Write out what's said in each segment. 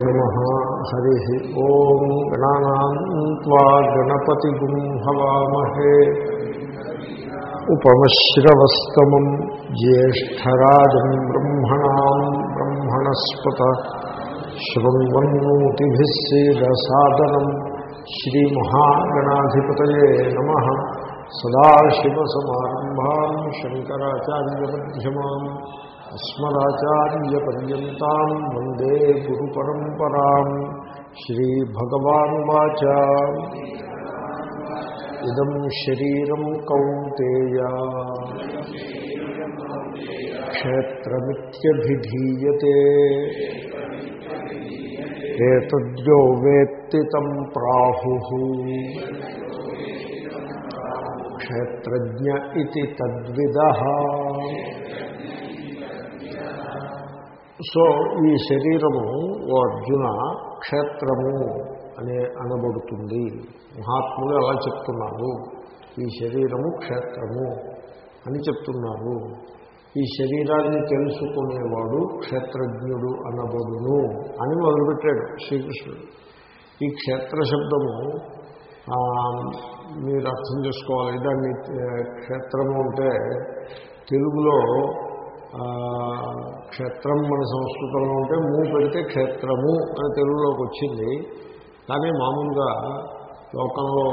నమ హరి ఓం గణానా గణపతిగుం హవామహే ఉపమశ్రవస్తమం జ్యేష్టరాజం బ్రహ్మణా బ్రహ్మణస్పత శృణ్వన్నోతిభిస్సేదసాదనం శ్రీమహాగణాధిపతయే నమ సదాశివసమారంభా శంకరాచార్యమ్యమాం అస్మదాచార్యపర్యంతం अस्मदाचार्यपर्यन्तां वंदे गुरुपरम्परां श्रीभगवानुवाच। इदं शरीरं कौन्तेय। क्षेत्रमित्यभिधीयते। एतद्यो वेत्ति तं प्राहुः। क्षेत्रज्ञ इति तद्विदः। సో ఈ శరీరము ఓ అర్జున క్షేత్రము అనే అనబడుతుంది. మహాత్ములు అలా చెప్తున్నారు. ఈ శరీరము క్షేత్రము అని చెప్తున్నారు. ఈ శరీరాన్ని తెలుసుకునేవాడు క్షేత్రజ్ఞుడు అనబడును అని మొదలుపెట్టాడు శ్రీకృష్ణుడు. ఈ క్షేత్ర శబ్దము మీరు అర్థం చేసుకోవాలి. దాన్ని క్షేత్రము అంటే తెలుగులో క్షేత్రం మన సంస్కృతంలో ఉంటే మూ పెడితే క్షేత్రము అని తెలుగులోకి వచ్చింది. కానీ మామూలుగా లోకంలో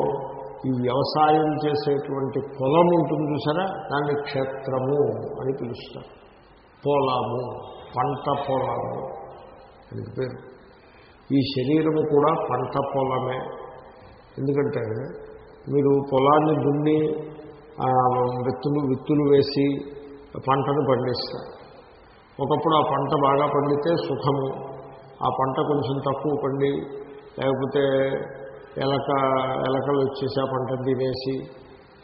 ఈ వ్యవసాయం చేసేటువంటి పొలం ఉంటుంది చూసారా? దాన్ని క్షేత్రము అని పిలుస్తారు. పొలము పంట పొలము అని పేరు. ఈ శరీరము కూడా పంట పొలమే. ఎందుకంటే మీరు పొలాన్ని దున్ని విత్తులు విత్తులు వేసి పంటను పండిస్తారు. ఒకప్పుడు ఆ పంట బాగా పండితే సుఖము. ఆ పంట కొంచెం తక్కువ పండి లేకపోతే ఎలక ఎలకలు వచ్చేసి ఆ పంట తినేసి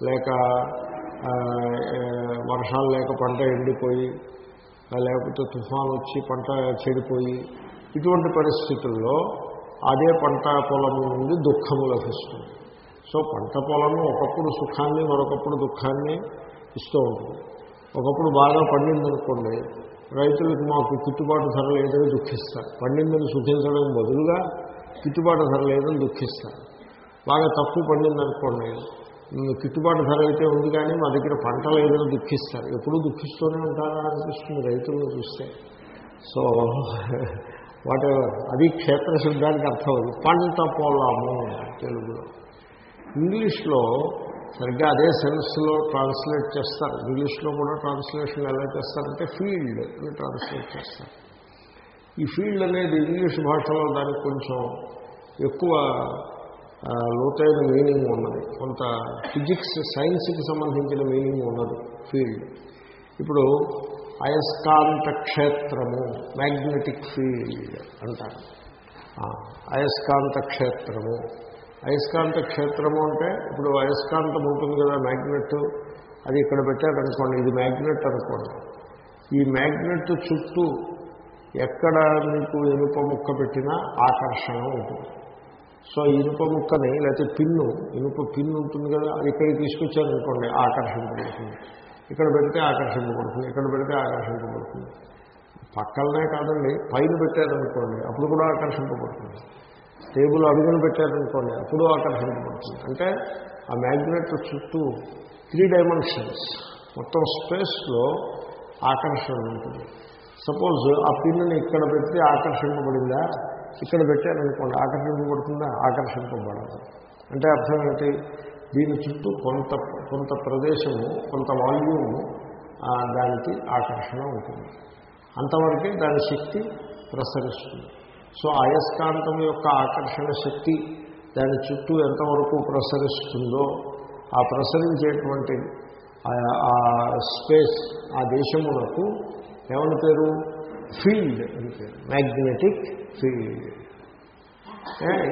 లేక వర్షాలు లేక పంట ఎండిపోయి లేకపోతే తుఫాను వచ్చి పంట చెడిపోయి ఇటువంటి పరిస్థితుల్లో అదే పంట పొలము నుండి దుఃఖము లభిస్తుంది. సో పంట పొలము ఒకప్పుడు సుఖాన్ని మరొకప్పుడు దుఃఖాన్ని ఇస్తూ ఉంటుంది. ఒకప్పుడు బాగా పండిందనుకోండి రైతులకు మాకు గిట్టుబాటు ధర లేదని దుఃఖిస్తారు. పండిందని సుఖించడం బదులుగా గిట్టుబాటు ధర లేదని దుఃఖిస్తారు. బాగా తక్కువ పండిందనుకోండి గిట్టుబాటు ధర అయితే ఉంది కానీ మా దగ్గర పంట లేదని దుఃఖిస్తారు. ఎప్పుడూ దుఃఖిస్తూనే ఉంటారా అనిపిస్తుంది రైతులను చూస్తే. సో వాటి అది క్షేత్ర శబ్దానికి అర్థం అది. పంట పొలము తెలుగులో. ఇంగ్లీష్లో సరిగ్గా అదే సెన్స్లో ట్రాన్స్లేట్ చేస్తారు. ఇంగ్లీష్లో కూడా ట్రాన్స్లేషన్ ఎలా చేస్తారంటే ఫీల్డ్ అని ట్రాన్స్లేట్ చేస్తారు. ఈ ఫీల్డ్ అనేది ఇంగ్లీష్ భాషలో దానికి కొంచెం ఎక్కువ లోతైన మీనింగ్ ఉన్నది. కొంత ఫిజిక్స్ సైన్స్కి సంబంధించిన మీనింగ్ ఉన్నది ఫీల్డ్. ఇప్పుడు అయస్కాంత క్షేత్రము మ్యాగ్నెటిక్ ఫీల్డ్ అంటారు. అయస్కాంత క్షేత్రము అయస్కాంత క్షేత్రము అంటే ఇప్పుడు అయస్కాంతం ఉంటుంది కదా మ్యాగ్నెట్ అది ఇక్కడ పెట్టారనుకోండి ఇది మ్యాగ్నెట్ అనుకోండి. ఈ మ్యాగ్నెట్ చుట్టూ ఎక్కడ మీకు ఇనుప ముక్క పెట్టినా ఆకర్షణ ఉంటుంది. సో ఇనుప ముక్కని లేకపోతే పిన్ను ఇనుప పిన్ను ఉంటుంది కదా అది ఇక్కడికి తీసుకొచ్చారనుకోండి ఆకర్షింపబడుతుంది. ఇక్కడ పెడితే ఆకర్షింపబడుతుంది ఇక్కడ పెడితే ఆకర్షింపబడుతుంది. పక్కలనే కాదండి పైన పెట్టారనుకోండి అప్పుడు కూడా ఆకర్షింపబడుతుంది. టేబుల్ అడుగును పెట్టారనుకోండి అప్పుడు ఆకర్షించబడుతుంది అంటే ఆ మ్యాగ్నెట్ చుట్టూ త్రీ డైమెన్షన్స్ మొత్తం స్పేస్లో ఆకర్షణ ఉంటుంది. సపోజ్ ఆ పిన్నుని ఇక్కడ పెడితే ఆకర్షింపబడిందా? ఇక్కడ పెట్టారనుకోండి ఆకర్షింపబడుతుందా? ఆకర్షింపబడదు. అంటే అర్థం ఏంటి? దీని చుట్టూ కొంత కొంత ప్రదేశము కొంత వాల్యూము దానికి ఆకర్షణ ఉంటుంది. అంతవరకే దాని శక్తి ప్రసరిస్తుంది. సో అయస్కాంతం యొక్క ఆకర్షణ శక్తి దాని చుట్టూ ఎంతవరకు ప్రసరిస్తుందో ఆ ప్రసరించేటువంటి ఆ స్పేస్ ఆ దేశమునకు ఏమని పేరు? ఫీల్డ్ అని పేరు. Magnetic field.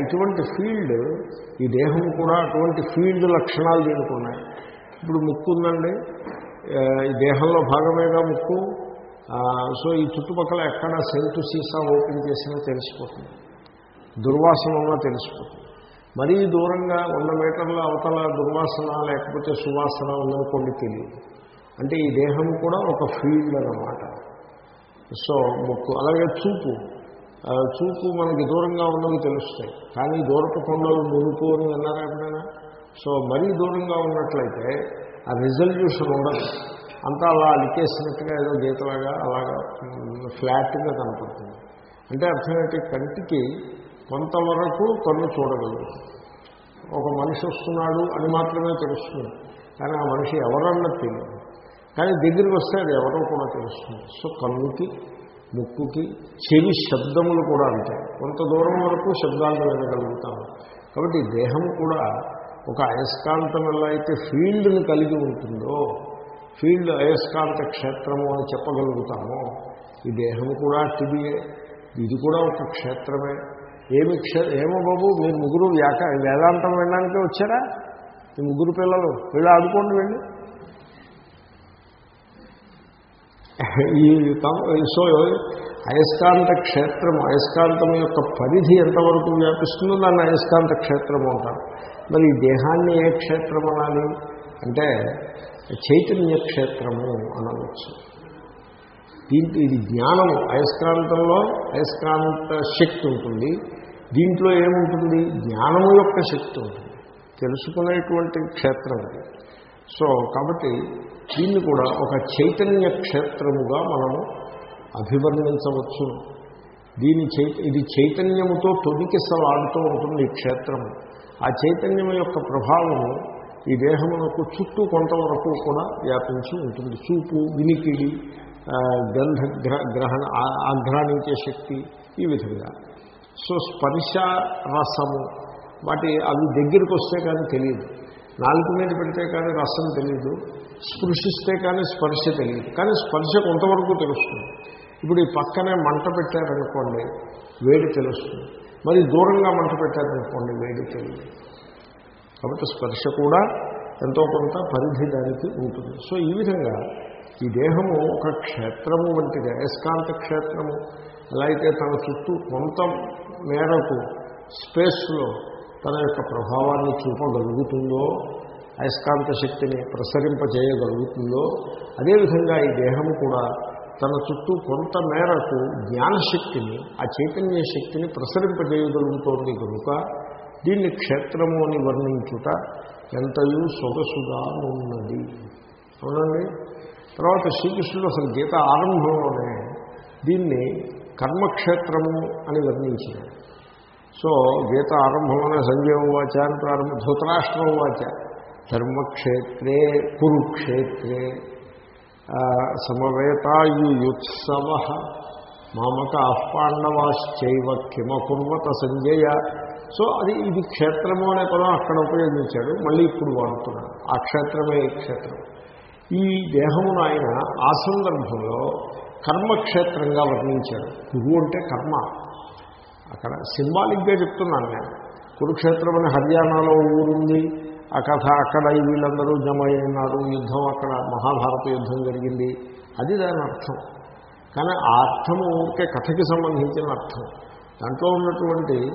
ఇటువంటి ఫీల్డ్ ఈ దేహం కూడా అటువంటి ఫీల్డ్ లక్షణాలు దీనికి ఉన్నాయి. ఇప్పుడు ముక్కు ఉందండి. ఈ దేహంలో భాగమేగా ముక్కు? సో ఈ చుట్టుపక్కల ఎక్కడ సెంటు సీసా ఓపెన్ చేసినా తెలిసిపోతుంది. దుర్వాసన ఉన్నా తెలిసిపోతుంది. మరీ దూరంగా వంద మీటర్ల అవతల దుర్వాసన లేకపోతే సువాసన ఉందనుకోండి తెలియదు. అంటే ఈ దేహం కూడా ఒక ఫీల్డ్ అన్నమాట. సో ముక్కు అలాగే చూపు. చూపు మనకి దూరంగా ఉన్నవి తెలుస్తాయి. కానీ దూరపు కొండలు మునుపు అని విన్నారా ఎప్పుడైనా? సో మరీ దూరంగా ఉన్నట్లయితే ఆ రిజల్యూషన్ ఉండదు. అంతా అలా అలికేసినట్టుగా ఏదో గీతలాగా అలాగా ఫ్లాట్గా కనపడుతుంది. అంటే అర్థం కంటికి కొంతవరకు కన్ను చూడగలుగుతుంది. ఒక మనిషి వస్తున్నాడు అని మాత్రమే తెలుస్తుంది. కానీ ఆ మనిషి ఎవరన్నది తెలియదు. కానీ దగ్గరికి వస్తే అది ఎవరో కూడా తెలుస్తుంది. సో కన్నుకి ముక్కుకి చెవి శబ్దములు కూడా అంటాయి కొంత దూరం వరకు శబ్దాలను వినగలుగుతాము. కాబట్టి దేహం కూడా ఒక అయస్కాంతం ఎలా అయితే ఫీల్డ్ని కలిగి ఉంటుందో ఫీల్డ్ అయస్కాంత క్షేత్రము అని చెప్పగలుగుతామో ఈ దేహం కూడా అట్టిదియే. ఇది కూడా ఒక క్షేత్రమే. ఏమి క్షే ఏమో బాబు మీరు ముగ్గురు వ్యాక వేదాంతం వెళ్ళడానికి వచ్చారా? ఈ ముగ్గురు పిల్లలు వీళ్ళు ఆడుకోండి వెళ్ళి. ఈ సో అయస్కాంత క్షేత్రం అయస్కాంతం యొక్క పరిధి ఎంతవరకు వ్యాపిస్తుందో దాన్ని అయస్కాంత క్షేత్రము అంటారు. మరి ఈ దేహాన్ని ఏ క్షేత్రం అనాలి? అంటే చైతన్య క్షేత్రము అనవచ్చు. దీంట్లో ఇది జ్ఞానము. అయస్కాంతంలో అయస్కాంత శక్తి ఉంటుంది. దీంట్లో ఏముంటుంది? జ్ఞానము యొక్క శక్తి ఉంటుంది. తెలుసుకునేటువంటి క్షేత్రం అది సో కాబట్టి దీన్ని కూడా ఒక చైతన్య క్షేత్రముగా మనము అభివర్ణించవచ్చు. దీని చై ఇది చైతన్యముతో తొలికిసలాడుతూ ఉంటుంది ఈ క్షేత్రము. ఆ చైతన్యం యొక్క ప్రభావము ఈ దేహమునకు చుట్టూ కొంతవరకు కూడా వ్యాపించి ఉంటుంది. చూపు వినికిడి గంధ గ్రహణ ఆఘ్రాణించే శక్తి ఈ విధంగా. సో స్పర్శ రసము వాటి అవి దగ్గరికి వస్తే కానీ తెలియదు. నాలుగు మీద పెడితే కానీ రసం తెలియదు. స్పృశిస్తే కానీ స్పర్శ తెలియదు. కానీ స్పర్శ కొంతవరకు తెలుస్తుంది. ఇప్పుడు ఈ పక్కనే మంట పెట్టారనుకోండి వేడి తెలుస్తుంది. మరి దూరంగా మంట పెట్టారనుకోండి వేడి తెలియదు. కాబట్టి స్పర్శ కూడా ఎంతో కొంత పరిధి దానికి ఉంటుంది. సో ఈ విధంగా ఈ దేహము ఒక క్షేత్రము వంటిది. అయస్కాంత క్షేత్రము. ఎలా అయితే తన చుట్టూ కొంత మేరకు స్పేస్లో తన యొక్క ప్రభావాన్ని చూపగలుగుతుందో అయస్కాంత శక్తిని ప్రసరింపజేయగలుగుతుందో అదేవిధంగా ఈ దేహము కూడా తన చుట్టూ కొంత మేరకు జ్ఞానశక్తిని ఆ చైతన్య శక్తిని ప్రసరింపజేయగలుగుతోంది కనుక దీన్ని క్షేత్రము అని వర్ణించుట ఎంతయూ సొగసుగా ఉన్నది. అవునండి? తర్వాత శ్రీకృష్ణుడు అసలు గీత ఆరంభంలోనే దీన్ని కర్మక్షేత్రము అని వర్ణించాడు. సో గీత ఆరంభంలోనే సంజయ వాచ అని ప్రారంభ ధృతరాష్ట్రం వాచ ధర్మక్షేత్రే కురుక్షేత్రే. ఆ, సమవేతాయుత్సవ మామక ఆహ్పాండవాశ్చైవ కిమకుర్వత సంజయ. సో అది ఇది క్షేత్రము అనే పదం అక్కడ ఉపయోగించాడు మళ్ళీ ఇప్పుడు వాడుతున్నాడు. ఆ క్షేత్రమే ఈ క్షేత్రం. ఈ దేహమును ఆయన ఆ సందర్భంలో కర్మక్షేత్రంగా వర్ణించాడు. గురువు అంటే కర్మ. అక్కడ సింబాలిక్గా చెప్తున్నాను నేను. కురుక్షేత్రం అని హర్యానాలో ఊరుంది. ఆ కథ అక్కడ వీళ్ళందరూ జమ అయినారు యుద్ధం అక్కడ మహాభారత యుద్ధం జరిగింది. అది దాని అర్థం. కానీ ఆ అర్థము ఊరికే కథకి సంబంధించిన అర్థం. దాంట్లో ఉన్నటువంటి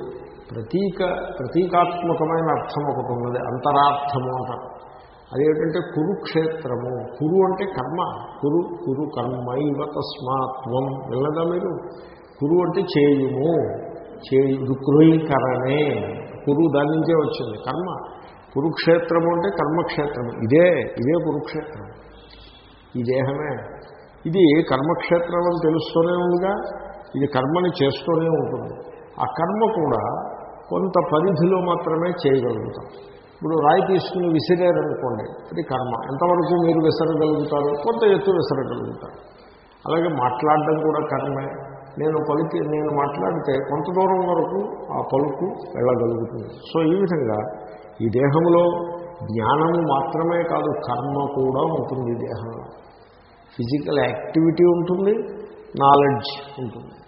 ప్రతీక ప్రతీకాత్మకమైన అర్థం ఒకటి ఉన్నది అంతరార్థము అంటారు. అదేమిటంటే కురుక్షేత్రము. కురు అంటే కర్మ. కురు కురు కర్మైవ తస్మాత్వం వెళ్ళదా మీరు? కురు అంటే చేయుము. చేయు రుక్రోయీకరణే కురు దాని నుంచే వచ్చింది. కర్మ. కురుక్షేత్రము అంటే కర్మక్షేత్రము ఇదే ఇదే కురుక్షేత్రం. ఈ దేహమే. ఇది కర్మక్షేత్రం అని తెలుస్తూనే ఉందిగా. ఇది కర్మని చేస్తూనే ఉంటుంది. ఆ కర్మ కూడా కొంత పరిధిలో మాత్రమే చేయగలుగుతాం. ఇప్పుడు రాయి తీసుకుని విసిరారనుకోండి అది కర్మ. ఎంతవరకు మీరు విసరగలుగుతారు కొంత ఎత్తు విసరగలుగుతారు. అలాగే మాట్లాడడం కూడా కర్మే. నేను పలికి నేను మాట్లాడితే కొంత దూరం వరకు ఆ పలుకు వెళ్ళగలుగుతుంది. సో ఈ విధంగా ఈ దేహంలో జ్ఞానము మాత్రమే కాదు కర్మ కూడా ఉంటుంది దేహంలో. ఫిజికల్ యాక్టివిటీ ఉంటుంది నాలెడ్జ్ ఉంటుంది.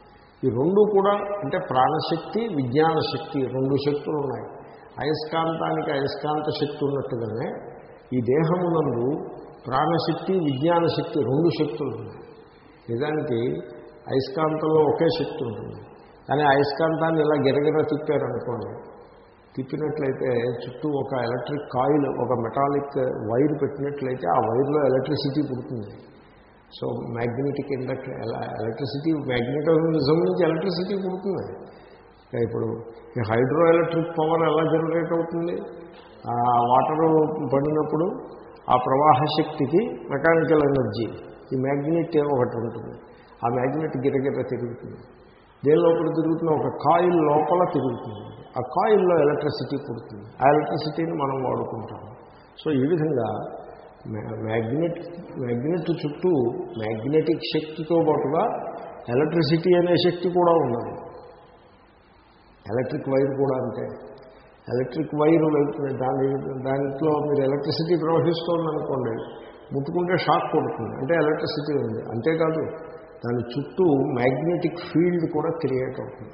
ఈ రెండు కూడా అంటే ప్రాణశక్తి విజ్ఞాన శక్తి రెండు శక్తులు ఉన్నాయి. అయస్కాంతానికి అయస్కాంత శక్తి ఉన్నట్టుగానే ఈ దేహమునందు ప్రాణశక్తి విజ్ఞాన శక్తి రెండు శక్తులు ఉన్నాయి. నిజానికి అయస్కాంతంలో ఒకే శక్తి ఉంటుంది. కానీ అయస్కాంతాన్ని ఇలా గిరగిర తిప్పారనుకోండి. తిప్పినట్లయితే చుట్టూ ఒక ఎలక్ట్రిక్ కాయిల్ ఒక మెటాలిక్ వైర్ పెట్టినట్లయితే ఆ వైర్లో ఎలక్ట్రిసిటీ పుడుతుంది. So magnetic induct electricity magnetism నుంచి ఎలక్ట్రిసిటీ పుడుతుంది. ఇప్పుడు ఈ హైడ్రో ఎలక్ట్రిక్ పవర్ ఎలా జనరేట్ అవుతుంది? ఆ వాటర్ పడినప్పుడు ఆ ప్రవాహ శక్తికి మెకానికల్ ఎనర్జీ ఈ మ్యాగ్నెట్ ఒకటి ఉంటుంది. ఆ మ్యాగ్నెట్ గిరగిర తిరుగుతుంది. దేని లోపల తిరుగుతున్న ఒక కాయిల్ లోపల తిరుగుతుంది. ఆ కాయిల్లో ఎలక్ట్రిసిటీ పుడుతుంది. ఆ ఎలక్ట్రిసిటీని మనం వాడుకుంటాం సో ఈ విధంగా మ్యాగ్నెట్ మ్యాగ్నెట్ చుట్టూ మ్యాగ్నెటిక్ శక్తితో పాటుగా ఎలక్ట్రిసిటీ అనే శక్తి కూడా ఉన్నది. ఎలక్ట్రిక్ వైర్ కూడా అంతే. ఎలక్ట్రిక్ వైర్ వెళ్తుంది దాని దాంట్లో మీరు ఎలక్ట్రిసిటీ ప్రవహిస్తోందనుకోండి ముట్టుకుంటే షాక్ కొడుతుంది. అంటే ఎలక్ట్రిసిటీ ఉంది. అంతేకాదు దాని చుట్టూ మ్యాగ్నెటిక్ ఫీల్డ్ కూడా క్రియేట్ అవుతుంది.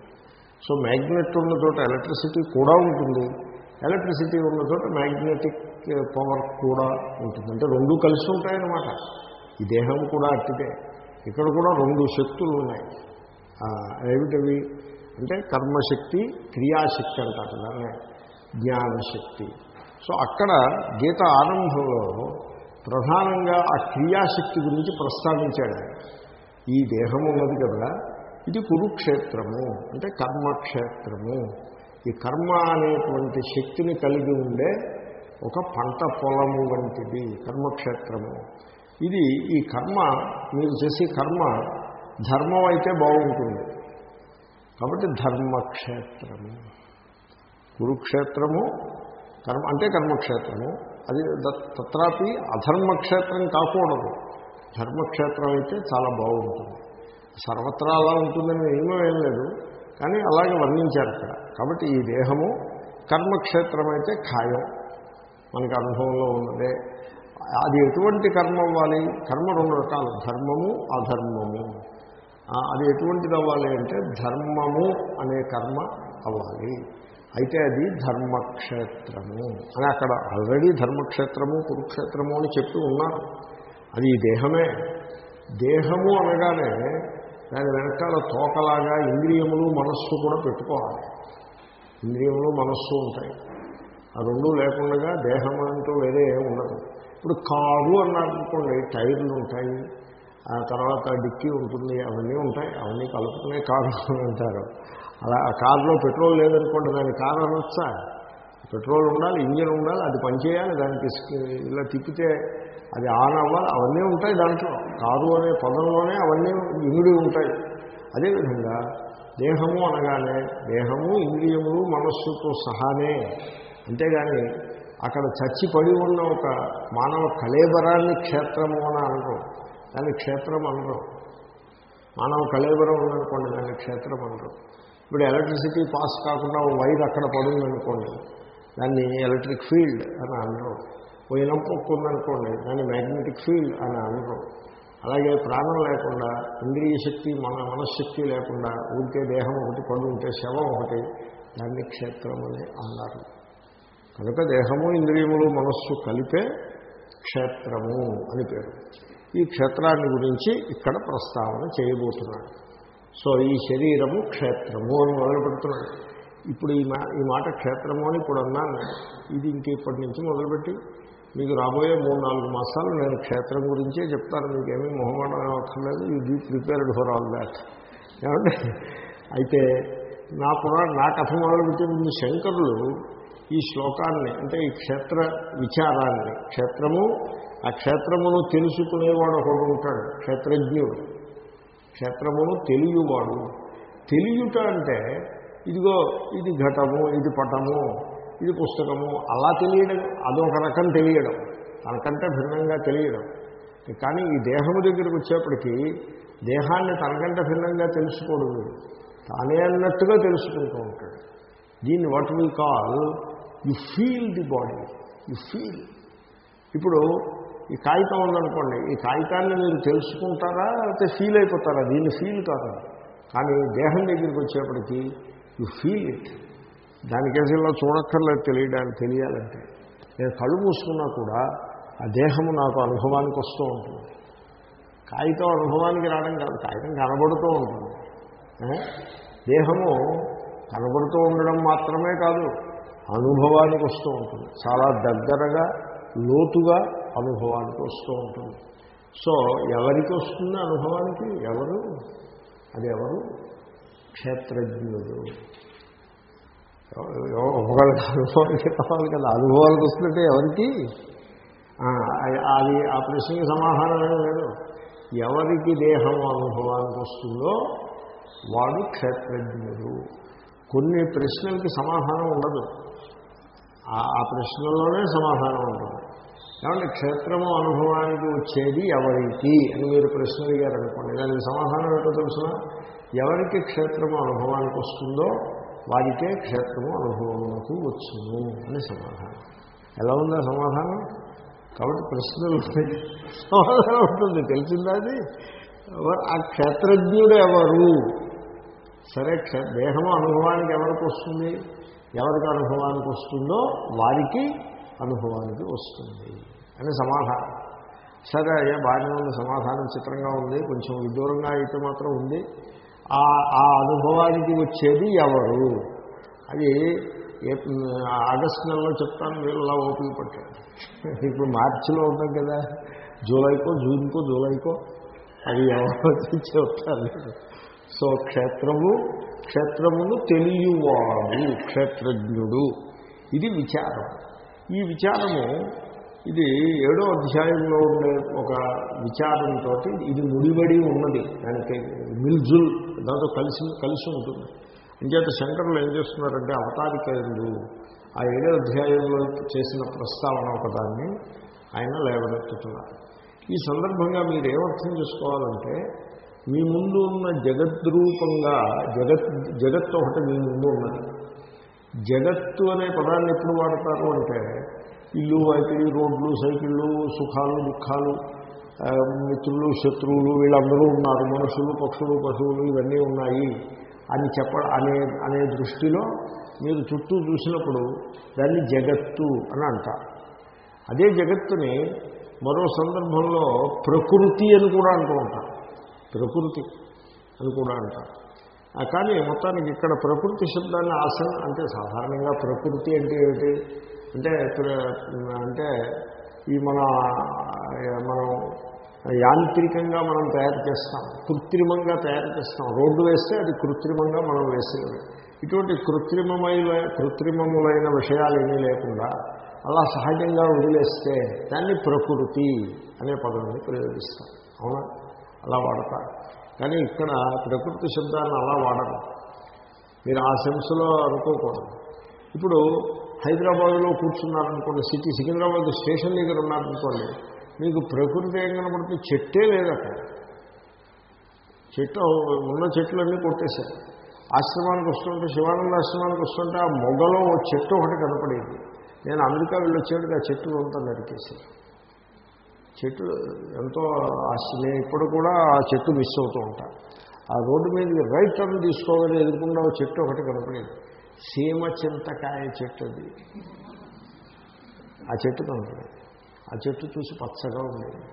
సో మ్యాగ్నెట్ ఉన్న చోట ఎలక్ట్రిసిటీ కూడా ఉంటుంది. ఎలక్ట్రిసిటీ ఉన్న చోట మ్యాగ్నెటిక్ పవర్ కూడా ఉంటుంది. అంటే రెండు కలిసి ఉంటాయన్నమాట. ఈ దేహం కూడా అట్టితే ఇక్కడ కూడా రెండు శక్తులు ఉన్నాయి. ఏమిటవి? అంటే కర్మశక్తి క్రియాశక్తి అంటారు దాన్ని జ్ఞానశక్తి. సో అక్కడ గీత ఆరంభంలో ప్రధానంగా ఆ క్రియాశక్తి గురించి ప్రస్తావించాడు. ఈ దేహం ఉన్నది కదా ఇది కురుక్షేత్రము అంటే కర్మక్షేత్రము. ఈ కర్మ అనేటువంటి శక్తిని కలిగి ఉండే ఒక పంట పొలము వంటిది కర్మక్షేత్రము. ఇది ఈ కర్మ మీరు చేసే కర్మ ధర్మం అయితే బాగుంటుంది. కాబట్టి ధర్మక్షేత్రము. కురుక్షేత్రము కర్మ అంటే కర్మక్షేత్రము. అది తత్రాపి అధర్మక్షేత్రం కాకూడదు. ధర్మక్షేత్రం అయితే చాలా బాగుంటుంది. సర్వత్రా అలా ఉంటుందని నియమం ఏం లేదు. కానీ అలాగే వర్ణించారు అక్కడ కాబట్టి ఈ దేహము కర్మక్షేత్రం అయితే ఖాయం. మనకి అనుభవంలో ఉన్నదే. అది ఎటువంటి కర్మ అవ్వాలి? కర్మ రెండు రకాలు. ధర్మము అధర్మము. అది ఎటువంటిది అవ్వాలి అంటే ధర్మము అనే కర్మ అవ్వాలి. అయితే అది ధర్మక్షేత్రము. అని అక్కడ ఆల్రెడీ ధర్మక్షేత్రము కురుక్షేత్రము అని చెప్తూ ఉన్నారు. అది ఈ దేహమే. దేహము అనగానే దాని వెనకాల తోకలాగా ఇంద్రియములు మనస్సు కూడా పెట్టుకోవాలి. ఇంద్రియములు మనస్సు ఉంటాయి. ఆ రెండు లేకుండా దేహం అంటూ వేరే ఏమి ఉండదు. ఇప్పుడు కారు అన్నారనుకోండి టైర్లు ఉంటాయి ఆ తర్వాత డిక్కీ ఉంటుంది అవన్నీ ఉంటాయి అవన్నీ కలుపుకునే కారు అంటారు. అలా ఆ కారులో పెట్రోల్ లేదనుకోండి దాని కారు అనొచ్చా పెట్రోల్ ఉండాలి ఇంజిన్ ఉండాలి అది పనిచేయాలి దానికి ఇలా తిప్పితే అది ఆన్ అవ్వాలి అవన్నీ ఉంటాయి దాంట్లో. కారు అనే పదంలోనే అవన్నీ ఇమిడి ఉంటాయి. అదేవిధంగా దేహము అనగానే దేహము ఇంద్రియములు మనస్సుతో సహానే. అంతేగాని అక్కడ చచ్చిపడి ఉన్న ఒక మానవ కళేబరాన్ని క్షేత్రము అని అనరు. దాన్ని క్షేత్రం అనరు. మానవ కళేబరం ఉందనుకోండి దాన్ని క్షేత్రం అనరు. ఇప్పుడు ఎలక్ట్రిసిటీ పాస్ కాకుండా ఓ వైర్ అక్కడ పడుందనుకోండి దాన్ని ఎలక్ట్రిక్ ఫీల్డ్ అని అనరు. ఓ ఇనంపొక్కు ఉందనుకోండి దాన్ని మ్యాగ్నెటిక్ ఫీల్డ్ అని అనరు. అలాగే ప్రాణం లేకుండా ఇంద్రియ శక్తి మన మనశ్శక్తి లేకుండా ఊరికే దేహం ఒకటి పడు ఉంటే శవం ఒకటి దాన్ని క్షేత్రం అని అన్నారు. కనుక దేహము ఇంద్రియములు మనస్సు కలిపే క్షేత్రము అని పేరు. ఈ క్షేత్రాన్ని గురించి ఇక్కడ ప్రస్తావన చేయబోతున్నాడు. సో ఈ శరీరము క్షేత్రము అని మొదలు పెడుతున్నాడు. ఇప్పుడు ఈ మా ఈ మాట క్షేత్రము అని ఇప్పుడు అన్నాను. ఇది ఇంక ఇప్పటి నుంచి మొదలుపెట్టి మీకు రాబోయే మూడు నాలుగు మాసాలు నేను క్షేత్రం గురించే చెప్తాను. మీకేమీ మొహమాటం అక్కర్లేదు you be prepared for all that ఏమంటే అయితే నా పురా నా కథ మొదలుపెట్టే ముందు శంకరులు ఈ శ్లోకాన్ని అంటే ఈ క్షేత్ర విచారాన్ని క్షేత్రము ఆ క్షేత్రమును తెలుసుకునేవాడు ఒకడు ఉంటాడు క్షేత్రజ్ఞుడు. క్షేత్రమును తెలియవాడు. తెలియట అంటే ఇదిగో ఇది ఘటము ఇది పటము ఇది పుస్తకము అలా తెలియడం అదొక రకం తెలియడం. తనకంటే భిన్నంగా తెలియడం. కానీ ఈ దేహము దగ్గరికి వచ్చేప్పటికీ దేహాన్ని తనకంటే భిన్నంగా తెలుసుకోడు తానే అన్నట్టుగా తెలుసుకుంటూ ఉంటాడు. దీన్ని what we call you feel the body you feel ఇప్పుడు ఈ కాగితం ఉందనుకోండి ఈ కాగితాన్ని మీరు తెలుసుకుంటారా లేకపోతే ఫీల్ అయిపోతారా? దీన్ని ఫీల్ కాదు. కానీ దేహం దగ్గరికి వచ్చేప్పటికి యు ఫీల్ ఇట్ దానికేసి ఇలా చూడక్కర్లేదు తెలియడానికి తెలియాలంటే. నేను కళ్ళు మూసుకున్నా కూడా ఆ దేహము నాకు అనుభవానికి వస్తూ ఉంటుంది. కాగితం అనుభవానికి రావడం కాదు కాగితం కనబడుతూ ఉంటుంది. దేహము కనబడుతూ ఉండడం మాత్రమే కాదు. అనుభవానికి వస్తూ ఉంటుంది. చాలా దగ్గరగా లోతుగా అనుభవానికి వస్తూ ఉంటుంది. సో ఎవరికి వస్తుంది అనుభవానికి? ఎవరు? అది ఎవరు? క్షేత్రజ్ఞుడు ఒకళ్ళకి అనుభవానికి కావాలి కదా. అనుభవానికి వస్తుందంటే ఎవరికి? అది ఆ ప్రశ్నకి సమాధానం లేదు. ఎవరికి దేహం అనుభవానికి వస్తుందో వాడు క్షేత్రజ్ఞుడు. కొన్ని ప్రశ్నలకి సమాధానం ఉండదు. ఆ ఆ ప్రశ్నలోనే సమాధానం ఉంటుంది. కాబట్టి క్షేత్రము అనుభవానికి వచ్చేది ఎవరికి అని మీరు ప్రశ్న అడిగారు అనుకోండి దానికి సమాధానం ఏంటో తెలుసిన ఎవరికి క్షేత్రము అనుభవానికి వస్తుందో వారికే క్షేత్రము అనుభవంలోకి వచ్చును అని సమాధానం. ఎలా ఉందా సమాధానం? కాబట్టి ప్రశ్నలు సమాధానం ఉంటుంది. తెలిసిందా అది? ఆ క్షేత్రజ్ఞుడు ఎవరు? సరే క్షే దేహము అనుభవానికి ఎవరికి వస్తుంది? ఎవరికి అనుభవానికి వస్తుందో వారికి అనుభవానికి వస్తుంది. అని సమాధానం. సరే అయ్యా బాగానే ఉంది సమాధానం చిత్రంగా ఉంది కొంచెం విదూరంగా అయితే మాత్రం ఉంది. ఆ ఆ అనుభవానికి వచ్చేది ఎవరు? అది ఆగస్ట్ నెలలో చెప్తాను మీరు అలా ఓపిక పట్టారు ఇప్పుడు మార్చిలో ఉంటాం కదా జూలైకో జూన్కో జూలైకో అది ఎవరో చెప్తారు? సో క్షేత్రము క్షేత్రమును తెలియవాడు క్షేత్రజ్ఞుడు. ఇది విచారం. ఈ విచారము ఇది ఏడో అధ్యాయంలో ఉండే ఒక విచారంతో ఇది ముడిబడి ఉన్నది. దానికి మిల్జుల్ దాంతో కలిసి కలిసి ఉంటుంది. అంచేత శంకరులు ఏం చేస్తున్నారంటే అవతారిక ఆ ఏడో అధ్యాయంలో చేసిన ప్రస్తావన ఒకదాన్ని ఆయన లేవనెత్తుతున్నారు. ఈ సందర్భంగా మీరు ఏమర్థం చేసుకోవాలంటే మీ ముందు ఉన్న జగద్రూపంగా జగత్ జగత్తు ఒకటి మీ ముందు ఉన్నది. జగత్తు అనే పదాన్ని ఎప్పుడు వాడతారు అంటే ఇల్లు వైకిలి రోడ్లు సైకిళ్ళు సుఖాలు దుఃఖాలు మిత్రులు శత్రువులు వీళ్ళందరూ ఉన్నారు. మనుషులు పక్షులు పశువులు ఇవన్నీ ఉన్నాయి అని చెప్ప అనే అనే దృష్టిలో మీరు చుట్టూ చూసినప్పుడు దాన్ని జగత్తు అని అంటారు. అదే జగత్తుని మరో సందర్భంలో ప్రకృతి అని కూడా అంటూ ఉంటారు. ప్రకృతి అని కూడా అంటారు. కానీ మొత్తానికి ఇక్కడ ప్రకృతి శబ్దాన్ని ఆశ అంటే సాధారణంగా ప్రకృతి అంటే ఏమిటి? అంటే అంటే ఈ మన మనం యాంత్రికంగా మనం తయారు చేస్తాం కృత్రిమంగా తయారు చేస్తాం. రోడ్డు వేస్తే అది కృత్రిమంగా మనం వేసేది ఇటువంటి కృత్రిమమైన కృత్రిమములైన విషయాలు ఏమీ లేకుండా అలా సహజంగా వదిలేస్తే దాన్ని ప్రకృతి అనే పదాన్ని ప్రయోగిస్తాం. అవునా? అలా వాడతారు. కానీ ఇక్కడ ప్రకృతి శబ్దాన్ని అలా వాడరు. మీరు ఆ సెన్స్లో అనుకోకూడదు. ఇప్పుడు హైదరాబాద్లో కూర్చున్నారనుకోండి సిటీ సికింద్రాబాద్ స్టేషన్ దగ్గర ఉన్నారనుకోండి మీకు ప్రకృతి ఏం కనబడుతుంది చెట్టే లేదు అక్కడ. చెట్టు ఉన్న చెట్లన్నీ కొట్టేశారు. ఆశ్రమానికి వస్తుంటే శివానంద ఆశ్రమానికి వస్తుంటే ఆ మొగలో చెట్టు ఒకటి కనపడేది. నేను అమెరికా వెళ్ళొచ్చేటికి ఆ చెట్టు అంతా నరికేసి చెట్టు ఎంతో ఆశ- నేను ఇప్పుడు కూడా ఆ చెట్టు మిస్ అవుతూ ఉంటా. ఆ రోడ్డు మీద రైట్ టర్న్ తీసుకోవాలి ఎదుర్కొండా చెట్టు ఒకటి కనపడేది. సీమ చింతకాయ చెట్టు అది. ఆ చెట్టు కనపడేది. ఆ చెట్టు చూసి పచ్చగా ఉండేది.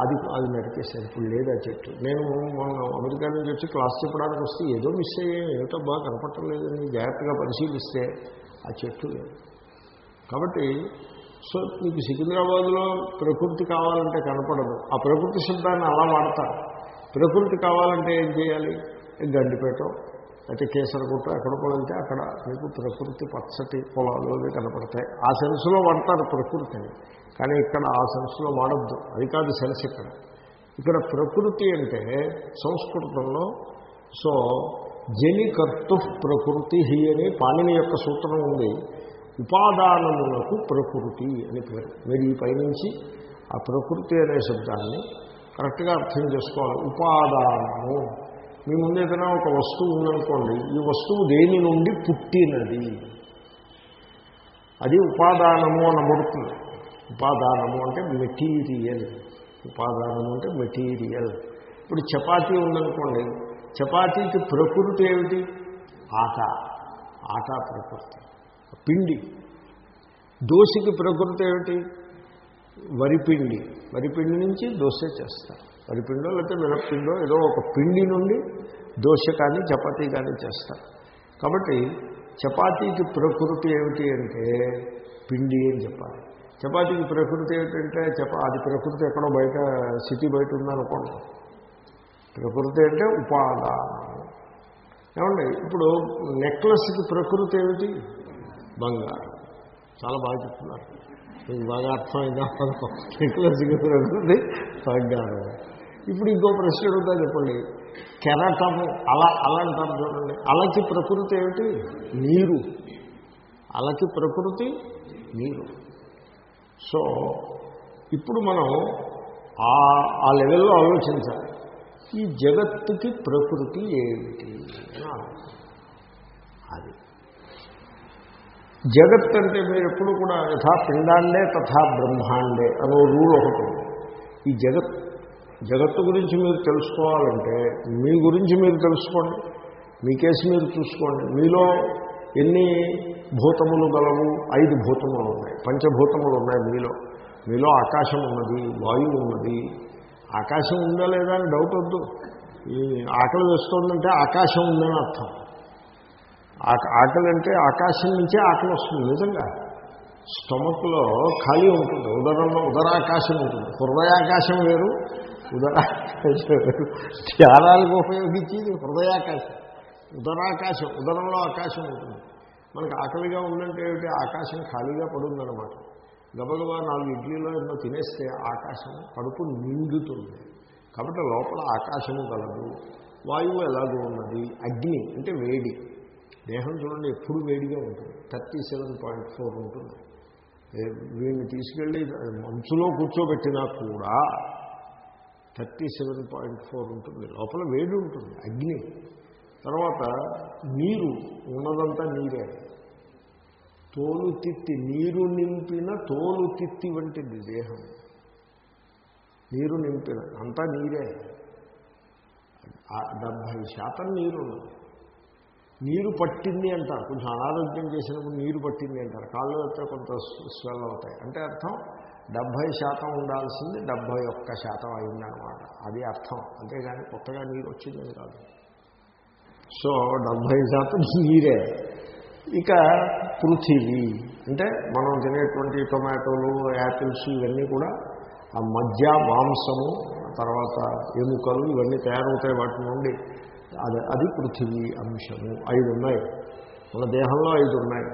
అది అది నడిపేశారు ఇప్పుడు లేదు ఆ చెట్టు. నేను మొన్న అమెరికా నుంచి వచ్చి క్లాస్ చెప్పడానికి వస్తే ఏదో మిస్ అయ్యాయి ఏమిటో బాగా కనపడటం లేదని జాగ్రత్తగా పరిశీలిస్తే ఆ చెట్టు లేదు. కాబట్టి సో మీకు సికింద్రాబాద్లో ప్రకృతి కావాలంటే కనపడదు. ఆ ప్రకృతి శబ్దాన్ని అలా వాడతారు. ప్రకృతి కావాలంటే ఏం చేయాలి? గండిపేట అయితే కేసరగుట్ట ఎక్కడికో వెళ్తే అక్కడ మీకు ప్రకృతి పచ్చటి పొలాలు అవి కనపడతాయి. ఆ సెన్స్లో వాడతారు ప్రకృతిని. కానీ ఇక్కడ ఆ సెన్స్లో వాడద్దు. అది కాదు సెన్స్ ఇక్కడ. ఇక్కడ ప్రకృతి అంటే సంస్కృతంలో సో జనికర్తు ప్రకృతి హి అని పాణిని యొక్క సూత్రం ఉంది. ఉపాదానములకు ప్రకృతి అని పేరు. మీరు ఈ పైనుంచి ఆ ప్రకృతి అనే శబ్దాన్ని కరెక్ట్గా అర్థం చేసుకోవాలి. ఉపాదానము. మీ ముందు ఏదైనా ఒక వస్తువు ఉందనుకోండి ఈ వస్తువు దేని నుండి పుట్టినది? అది ఉపాదానము అనబడుతుంది ఉపాదానము అంటే మెటీరియల్. ఉపాదానము అంటే మెటీరియల్. ఇప్పుడు చపాతీ ఉందనుకోండి చపాతీకి ప్రకృతి ఏమిటి? ఆట. ఆట ప్రకృతి. పిండి. దోశకి ప్రకృతి ఏమిటి? వరిపిండి వరిపిండి నుంచి దోశ చేస్తారు. వరిపిండో లేకపోతే మినప్పిండో ఏదో ఒక పిండి నుండి దోశ కానీ చపాతీ కానీ చేస్తారు. కాబట్టి చపాతీకి ప్రకృతి ఏమిటి అంటే పిండి అని చెప్పాలి. చపాతీకి ప్రకృతి ఏమిటంటే చపా అది ప్రకృతి ఎక్కడో బయట సిటీ బయట ఉందనుకోండి. ప్రకృతి అంటే ఉపాదానం. ఏమండి? ఇప్పుడు నెక్లెస్కి ప్రకృతి ఏమిటి? బంగారం. చాలా బాగా చెప్తున్నారు. మీకు బాగా అర్థమైందా? నెక్లెస్కి బంగారం. ఇప్పుడు ఇంకో ప్రశ్న అడుగుతా చెప్పండి. కెరటము అలా అలా అంటారు చూడండి. అలకి ప్రకృతి ఏమిటి? నీరు. అలకి ప్రకృతి నీరు. సో ఇప్పుడు మనం ఆ ఆ లెవెల్లో ఆలోచించాలి. ఈ జగత్తుకి ప్రకృతి ఏమిటి? అని ఆలోచించాలి. అది. జగత్ అంటే మీరు ఎప్పుడు కూడా యథా పిండాండే తథా బ్రహ్మాండే అనే రూల్ ఒకటి ఉంది. ఈ జగత్ జగత్తు గురించి మీరు తెలుసుకోవాలంటే మీ గురించి మీరు తెలుసుకోండి మీ కేసు మీరు చూసుకోండి. మీలో ఎన్ని భూతములు గలవు? ఐదు భూతములు ఉన్నాయి. పంచభూతములు ఉన్నాయి మీలో. మీలో ఆకాశం ఉన్నది వాయువు ఉన్నది. ఆకాశం ఉందా లేదా అని డౌట్ వద్దు. ఈ ఆకలి వేస్తుందంటే ఆకాశం ఉందని అర్థం. ఆకలి అంటే ఆకాశం నుంచే ఆకలి వస్తుంది నిజంగా. స్టమక్లో ఖాళీ ఉంటుంది ఉదరంలో ఉదరాకాశం ఉంటుంది. హృదయాకాశం వేరు ఉదరాకాశం వేరు. ధ్యానాలకు ఉపయోగించేది హృదయాకాశం. ఉదరాకాశం ఉదరంలో ఆకాశం ఉంటుంది. మనకు ఆకలిగా ఉందంటే ఏమిటి? ఆకాశం ఖాళీగా పడుందన్నమాట. గబగబా నాలుగు ఇడ్లీలో ఎన్నో తినేస్తే ఆకాశం కడుపు నిండుతుంది. కాబట్టి లోపల ఆకాశము కలదు. వాయువు ఎలాగో ఉన్నది? అగ్ని అంటే వేడి. దేహం చూడండి ఎప్పుడు వేడిగా ఉంటుంది. థర్టీ సెవెన్ పాయింట్ ఫోర్ ఉంటుంది. వీడిని తీసుకెళ్ళి మంచులో కూర్చోబెట్టినా కూడా థర్టీ సెవెన్ పాయింట్ ఫోర్ ఉంటుంది. లోపల వేడి ఉంటుంది అగ్ని. తర్వాత నీరు ఉన్నదంతా నీరే. తోలు తిత్తి నీరు నింపిన తోలు తిత్తి వంటిది దేహం. నీరు నింపిన అంతా నీరే. డెబ్భై శాతం నీరు ఉన్నది నీరు పట్టింది అంటారు. కొంచెం అనారోగ్యం చేసినప్పుడు నీరు పట్టింది అంటారు. కాళ్ళు అయితే కొంత స్వెల్ అవుతాయి. అంటే అర్థం? డెబ్భై శాతం ఉండాల్సింది డెబ్భై ఒక్క శాతం అయిందనమాట అది అర్థం. అంతేగాని కొత్తగా నీరు వచ్చిందని కాదు. సో డెబ్భై శాతం నీరే. ఇక పృథివీ. అంటే మనం తినేటువంటి టొమాటోలు యాపిల్స్ ఇవన్నీ కూడా ఆ మధ్య మాంసము తర్వాత ఎముకలు ఇవన్నీ తయారవుతాయి వాటి నుండి. అది అది పృథివీ అంశము. ఐదు ఉన్నాయి. మన దేహంలో ఐదు ఉన్నాయి.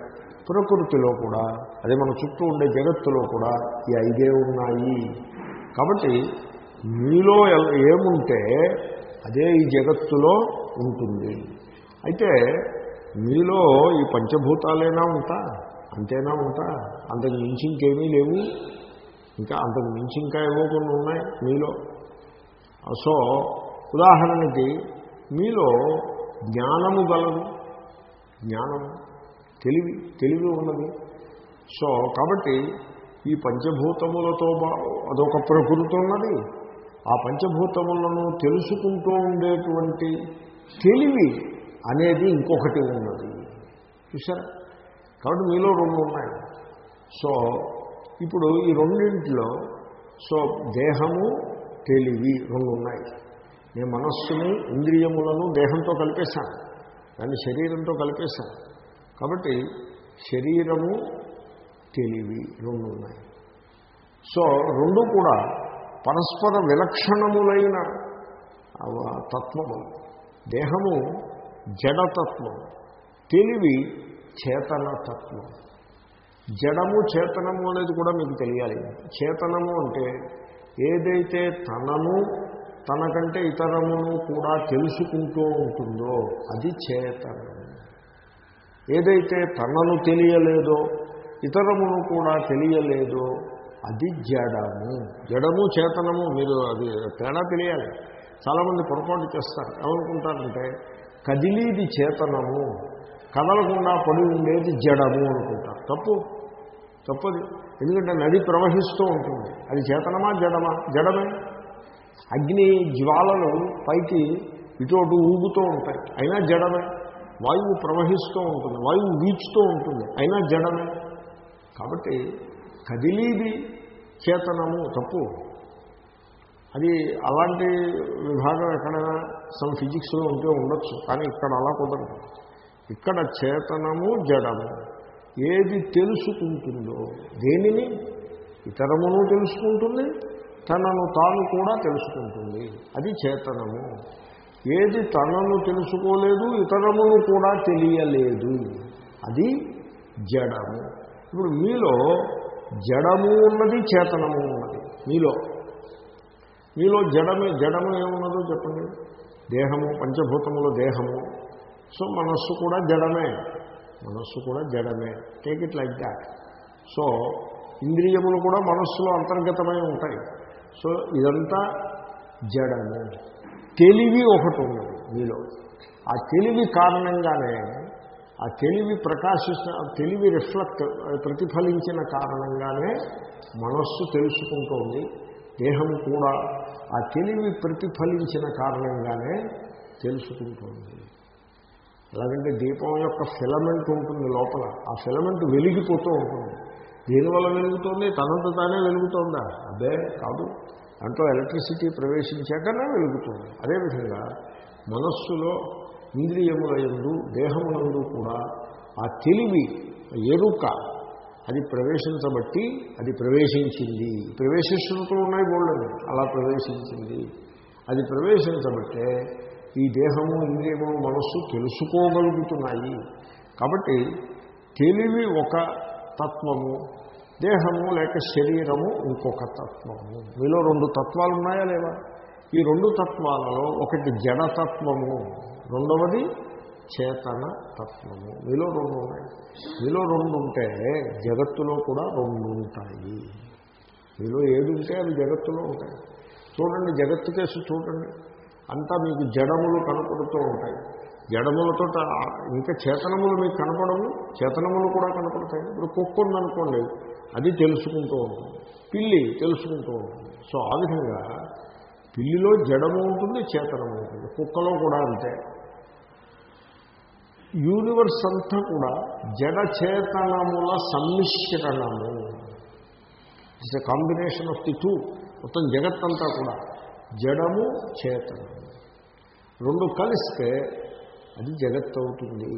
ప్రకృతిలో కూడా అదే మన చుట్టూ ఉండే జగత్తులో కూడా ఈ ఐదే ఉన్నాయి. కాబట్టి మీలో ఏముంటే అదే ఈ జగత్తులో ఉంటుంది. అయితే మీలో ఈ పంచభూతాలైనా ఉంటా? అంతేనా ఉంటా? అంతకు మించి ఇంకేమీ లేవు. ఇంకా అంతకు మించి ఇంకా ఏవో కొన్ని ఉన్నాయి మీలో. సో ఉదాహరణకి మీలో జ్ఞానము గలదు. జ్ఞానము. తెలివి తెలివి ఉన్నది. సో కాబట్టి ఈ పంచభూతములతో బా- అదొక ప్రకృతి ఉన్నది. ఆ పంచభూతములను తెలుసుకుంటూ ఉండేటువంటి తెలివి అనేది ఇంకొకటి ఉన్నది. చూసారా కాబట్టి మీలో రెండు ఉన్నాయి. సో ఇప్పుడు ఈ రెండింటిలో సో దేహము తెలివి రెండు ఉన్నాయి. నేను మనస్సుని ఇంద్రియములను దేహంతో కలిపేశాను. దాన్ని శరీరంతో కలిపేశాను. కాబట్టి శరీరము తెలివి రెండు ఉన్నాయి. సో రెండు కూడా పరస్పర విలక్షణములైన తత్వము దేహము జడతత్వం తెలివి చేతనతత్వం. జడము చేతనము అనేది కూడా మీకు తెలియాలి. చేతనము అంటే ఏదైతే తనను తనకంటే ఇతరమును కూడా తెలుసుకుంటూ ఉంటుందో అది చేతనము ఏదైతే తనను తెలియలేదో ఇతరమును కూడా తెలియలేదో అది జడము. జడము చేతనము మీరు అది తేడా తెలియాలి. చాలామంది పొరపాటు చేస్తారు. ఏమనుకుంటారంటే కదిలీది చేతనము కదలకుండా పడి ఉండేది జడము అనుకుంటారు. తప్పు. తప్పది. ఎందుకంటే నది ప్రవహిస్తూ ఉంటుంది. అది చేతనమా జడమా? జడమే. అగ్ని జ్వాలలు పైకి ఇటు ఊగుతూ ఉంటాయి. అయినా జడమే. వాయువు ప్రవహిస్తూ ఉంటుంది. వాయువు వీచుతూ ఉంటుంది. అయినా జడమే. కాబట్టి కదిలీది చేతనము తప్పు. అది అలాంటి విభాగం ఎక్కడైనా సమ్ ఫిజిక్స్లో ఉంటే ఉండొచ్చు. కానీ ఇక్కడ అలా కుదరదు. ఇక్కడ చేతనము జడము. ఏది తెలుసుకుంటుందో దేనిని? ఇతరమును తెలుసుకుంటుంది తనను తాను కూడా తెలుసుకుంటుంది. అది చేతనము. ఏది తనను తెలుసుకోలేదు ఇతరమును కూడా తెలియలేదు. అది జడము. ఇప్పుడు మీలో జడము ఉన్నది చేతనము ఉన్నది. మీలో. మీలో జడమే జడము ఏమున్నదో చెప్పండి. దేహము పంచభూతములో దేహము. సో మనస్సు కూడా జడమే. మనస్సు కూడా జడమే. Take it like that so ఇంద్రియములు కూడా మనస్సులో అంతర్గతమై ఉంటాయి. సో ఇదంతా జడము. తెలివి ఒకటి ఉన్నది మీలో. ఆ తెలివి కారణంగానే ఆ తెలివి ప్రకాశించిన తెలివి రిఫ్లెక్ట్ ప్రతిఫలించిన కారణంగానే మనస్సు తెలుసుకుంటోంది దేహం కూడా. ఆ తెలివి ప్రతిఫలించిన కారణంగానే తెలుసుకుంటోంది. ఎలాగంటే దీపం యొక్క ఫిలమెంట్ ఉంటుంది లోపల ఆ ఫిలమెంట్ వెలిగిపోతూ ఉంటుంది. దేనివల్ల వెలుగుతోంది? తనంత తానే వెలుగుతోందా? అదే కాదు. దాంట్లో ఎలక్ట్రిసిటీ ప్రవేశించాకనే వెలుగుతుంది. అదేవిధంగా మనస్సులో ఇంద్రియముల ఎందు దేహములందు కూడా ఆ తెలివి ఎరుక అది ప్రవేశించబట్టి అది ప్రవేశించింది. ప్రవేశిస్తున్నట్లు ఉన్నాయి బోళ్ళని అలా ప్రవేశించింది. అది ప్రవేశించబట్టే ఈ దేహము ఇంద్రియము మనస్సు తెలుసుకోగలుగుతున్నాయి. కాబట్టి తెలివి ఒక తత్వము. దేహము లేక శరీరము ఇంకొక తత్వము. మీలో రెండు తత్వాలు ఉన్నాయా లేవా? ఈ రెండు తత్వాలలో ఒకటి జడతత్వము రెండవది చేతన తత్వము. మీలో రెండు ఉన్నాయి. మీలో రెండు ఉంటే జగత్తులో కూడా రెండు ఉంటాయి. మీలో ఏది ఉంటే అవి జగత్తులో ఉంటాయి. చూడండి జగత్తు కేసు చూడండి. అంతా మీకు జడములు కనపడుతూ ఉంటాయి. జడములతో ఇంకా చేతనములు మీకు కనపడము చేతనములు కూడా కనపడతాయి. ఇప్పుడు కుక్క ఉందనుకోండి అది తెలుసుకుంటూ ఉంటుంది. పిల్లి తెలుసుకుంటూ ఉంటుంది. సో ఆ విధంగా పిల్లిలో జడము ఉంటుంది చేతనము ఉంటుంది. కుక్కలో కూడా అంతే. యూనివర్స్ అంతా కూడా జడ చేతనముల సమ్మిశ్రణము. It's a combination of the two మొత్తం జగత్తంతా కూడా జడము చేతనము. రెండు కలిస్తే అది జగత్ అవుతుంది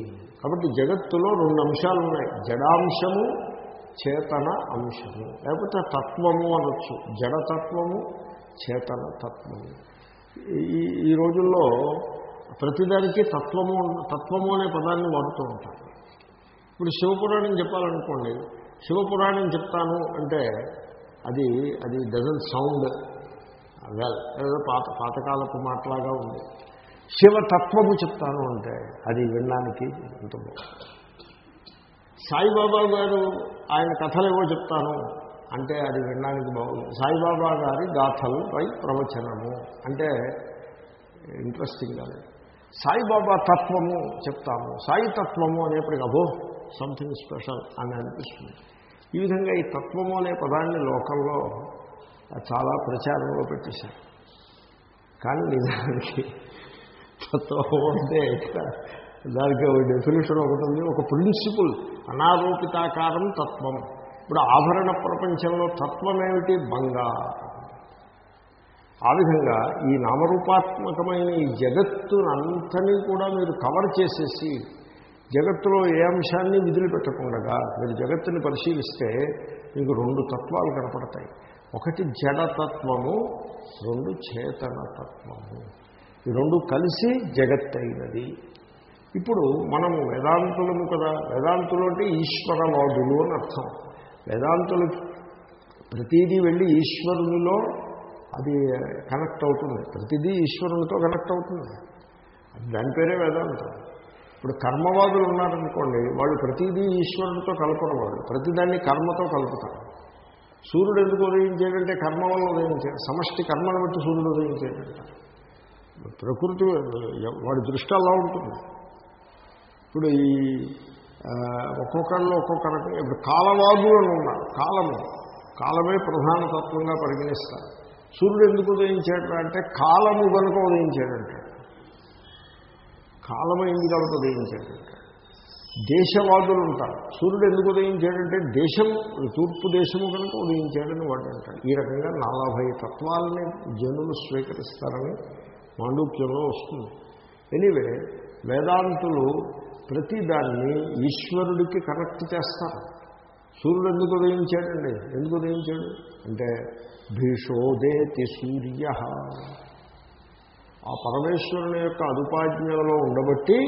కాబట్టి జగత్తులో రెండు అంశాలు ఉన్నాయి జడాంశము చేతన అంశము. లేకపోతే తత్వము అనొచ్చు. జడతత్వము చేతన తత్వము. ఈ ఈ రోజుల్లో ప్రతిదానికి తత్వము తత్వము అనే పదాన్ని వాడుతూ ఉంటారు. ఇప్పుడు శివపురాణం చెప్పాలనుకోండి. శివపురాణం చెప్తాను అంటే అది అది డజన్ సౌండ్ వెల్ ఏదో పాత పాతకాలపు మాటలాగా ఉంది. శివతత్వము చెప్తాను అంటే అది వినడానికి ఎంత సాయిబాబా గారు ఆయన కథలు ఏవో చెప్తాను అంటే అది వినడానికి బాగుంది సాయిబాబా గారి గాథలు పై ప్రవచనము అంటే ఇంట్రెస్టింగ్ అది సాయిబాబా తత్వము చెప్తాము. సాయి తత్వము అనేప్పటికీ అబో సంథింగ్ స్పెషల్ అని అనిపిస్తుంది. ఈ విధంగా ఈ తత్వము అనే పదాన్ని లోకంలో చాలా ప్రచారంలో పెట్టేశారు. కానీ నిజానికి తత్వం అంటే దానికి ఒక డెఫినేషన్ ఒకటి ఉంది. ఒక ప్రిన్సిపుల్ అనారోపితాకారం తత్వం. ఇప్పుడు ఆభరణ ప్రపంచంలో తత్వం ఏమిటి? బంగారం. ఆ విధంగా ఈ నామరూపాత్మకమైన ఈ జగత్తునంతని కూడా మీరు కవర్ చేసేసి జగత్తులో ఏ అంశాన్ని విదిలిపెట్టకుండా మీరు జగత్తుని పరిశీలిస్తే మీకు రెండు తత్వాలు కనపడతాయి. ఒకటి జడతత్వము రెండు చేతనతత్వము. ఈ రెండు కలిసి జగత్ అయినది ఇప్పుడు మనము వేదాంతులము కదా వేదాంతులు అంటే ఈశ్వరవాదులు అని అర్థం. వేదాంతులు ప్రతిదీ వెళ్ళి ఈశ్వరునిలో అది కనెక్ట్ అవుతుంది. ప్రతిదీ ఈశ్వరునితో కనెక్ట్ అవుతుంది. దాని పేరే వేదాంతం. ఇప్పుడు కర్మవాదులు ఉన్నారనుకోండి వాళ్ళు ప్రతిదీ ఈశ్వరునితో కలపడం వాళ్ళు. ప్రతిదాన్ని కర్మతో కలుపుతారు. సూర్యుడు ఎందుకు ఉదయించేటంటే కర్మ వల్ల ఉదయించాడు సమష్టి కర్మను బట్టి సూర్యుడు ఉదయించేటంటారు ప్రకృతి వాడి దృష్టి అలా ఉంటుంది. ఇప్పుడు ఈ ఒక్కొక్కరిలో ఒక్కొక్క రకం ఇప్పుడు కాలవాదులు అని ఉన్నారు కాలము. కాలమే ప్రధాన తత్వంగా పరిగణిస్తారు. సూర్యుడు ఎందుకు ఉదయించాడు అంటే కాలము కనుక ఉదయించాడంటే. ఎందుకు కనుక ఉదయించాడంటే. దేశవాదులు ఉంటారు. సూర్యుడు ఎందుకు ఉదయించాడంటే దేశం తూర్పు దేశము కనుక ఉదయించాడని వాడు అంటాడు. ఈ రకంగా నలభై తత్వాలని జనులు స్వీకరిస్తారని మాండూక్యంలో వస్తుంది. ఎనీవే వేదాంతులు ప్రతిదాన్ని ఈశ్వరుడికి కనెక్ట్ చేస్తారు. సూర్యుడు ఎందుకు ఉదయించాడండి? ఎందుకు ఉదయించాడు? అంటే భీషోదేతి సూర్య. ఆ పరమేశ్వరుని యొక్క అదుపాజ్ఞలో ఉండబట్టి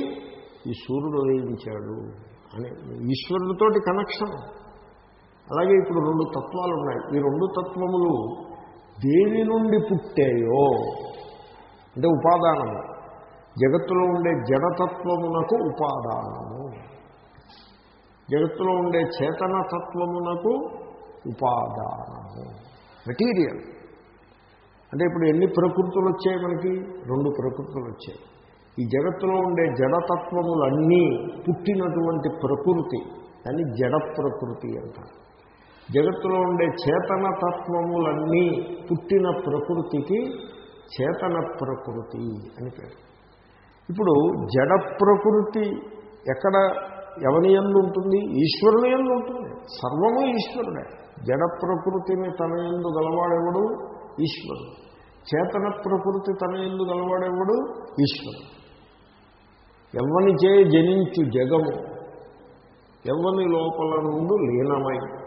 ఈ సూర్యుడు ఉదయించాడు అని. ఈశ్వరుడితోటి కనెక్షన్ అలాగే ఇప్పుడు రెండు తత్వాలు ఉన్నాయి ఈ రెండు తత్వములు దేని నుండి పుట్టాయో అంటే ఉపాదానము. జగత్తులో ఉండే జడతత్వమునకు ఉపాదానము. జగత్తులో ఉండే చేతనతత్వమునకు ఉపాదానము. మెటీరియల్. అంటే ఇప్పుడు ఎన్ని ప్రకృతులు వచ్చాయి మనకి? రెండు ప్రకృతులు వచ్చాయి ఈ జగత్తులో ఉండే జడతత్వములన్నీ పుట్టినటువంటి ప్రకృతి. దాన్ని జడ ప్రకృతి అంటారు. జగత్తులో ఉండే చేతనతత్వములన్నీ పుట్టిన ప్రకృతికి చేతన ప్రకృతి అని పేరు. ఇప్పుడు జడ ప్రకృతి ఎక్కడ ఎవరి ఎందు ఉంటుంది? ఈశ్వరుని ఎందు ఉంటుంది. సర్వము ఈశ్వరుడే. జడ ప్రకృతిని తన ఎందు గలవాడెవడు? ఈశ్వరుడు. చేతన ప్రకృతి తన ఎందు గలవాడెవడు? ఈశ్వరుడు. ఎవని చే జనించు జగము ఎవని లోపల నుండి లీనమై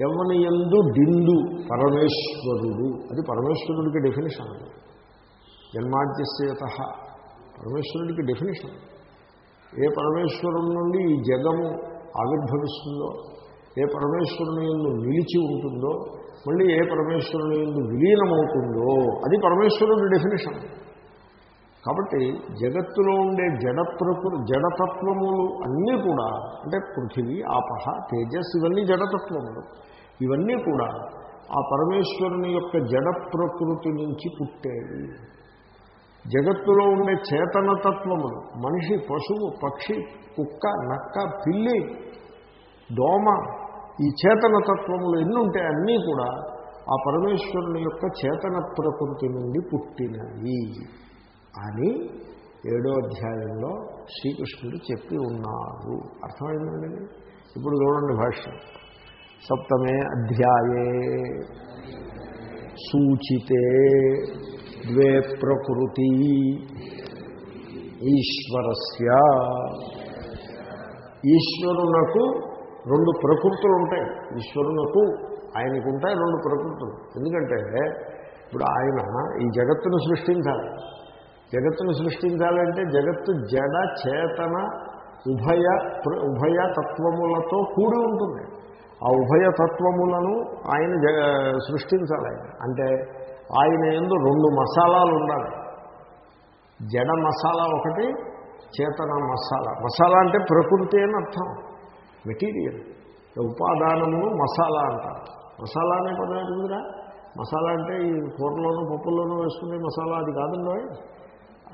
ఎవని ఎందు డిందు పరమేశ్వరుడు. అది పరమేశ్వరుడికి డెఫినేషన్ అది. జన్మాద్యస్యత. పరమేశ్వరుడికి డెఫినేషన్ ఏ పరమేశ్వరుడి నుండి ఈ జగము ఆవిర్భవిస్తుందో ఏ పరమేశ్వరుని ఎందు నిలిచి ఉంటుందో మళ్ళీ ఏ పరమేశ్వరుని ఎందు విలీనమవుతుందో అది పరమేశ్వరుడి డెఫినేషన్ కాబట్టి జగత్తులో ఉండే జడ ప్రకృ జడతత్వములు అన్నీ కూడా అంటే పృథివీ ఆపహ తేజస్ ఇవన్నీ జడతత్వములు. ఇవన్నీ కూడా ఆ పరమేశ్వరుని యొక్క జడ ప్రకృతి నుంచి పుట్టేవి. జగత్తులో ఉండే చేతనతత్వములు మనిషి పశువు పక్షి కుక్క నక్క పిల్లి దోమ ఈ చేతనతత్వములు ఎన్ని ఉంటాయి అన్నీ కూడా ఆ పరమేశ్వరుని యొక్క చేతన ప్రకృతి నుండి పుట్టినవి అని ఏడో అధ్యాయంలో శ్రీకృష్ణుడు చెప్పి ఉన్నారు. అర్థమైందండి? ఇప్పుడు చూడండి భాష్యం. సప్తమే అధ్యాయే. సూచితే ద్వే ప్రకృతి. ఈశ్వరస్య ఈశ్వరునకు రెండు ప్రకృతులు ఉంటాయి. ఈశ్వరునకు ఆయనకు ఉంటాయి రెండు ప్రకృతులు. ఎందుకంటే ఇప్పుడు ఆయన ఈ జగత్తును సృష్టించాలి. జగత్తును సృష్టించాలంటే జగత్తు జడ చేతన ఉభయ ఉభయ తత్వములతో కూడి ఉంటుంది. ఆ ఉభయ తత్వములను ఆయన జగ సృష్టించాలి ఆయన. అంటే ఆయన ఎందు రెండు మసాలాలు ఉండాలి. జడ మసాలా ఒకటి చేతన మసాలా. మసాలా అంటే ప్రకృతి అని అర్థం. మెటీరియల్. ఉపాదానము మసాలా అంటారు. మసాలా అనే పదం ఏంటిదిరా మసాలా అంటే ఈ కూరలోనూ పప్పుల్లోనూ వేసుకునే మసాలా అది కాదండి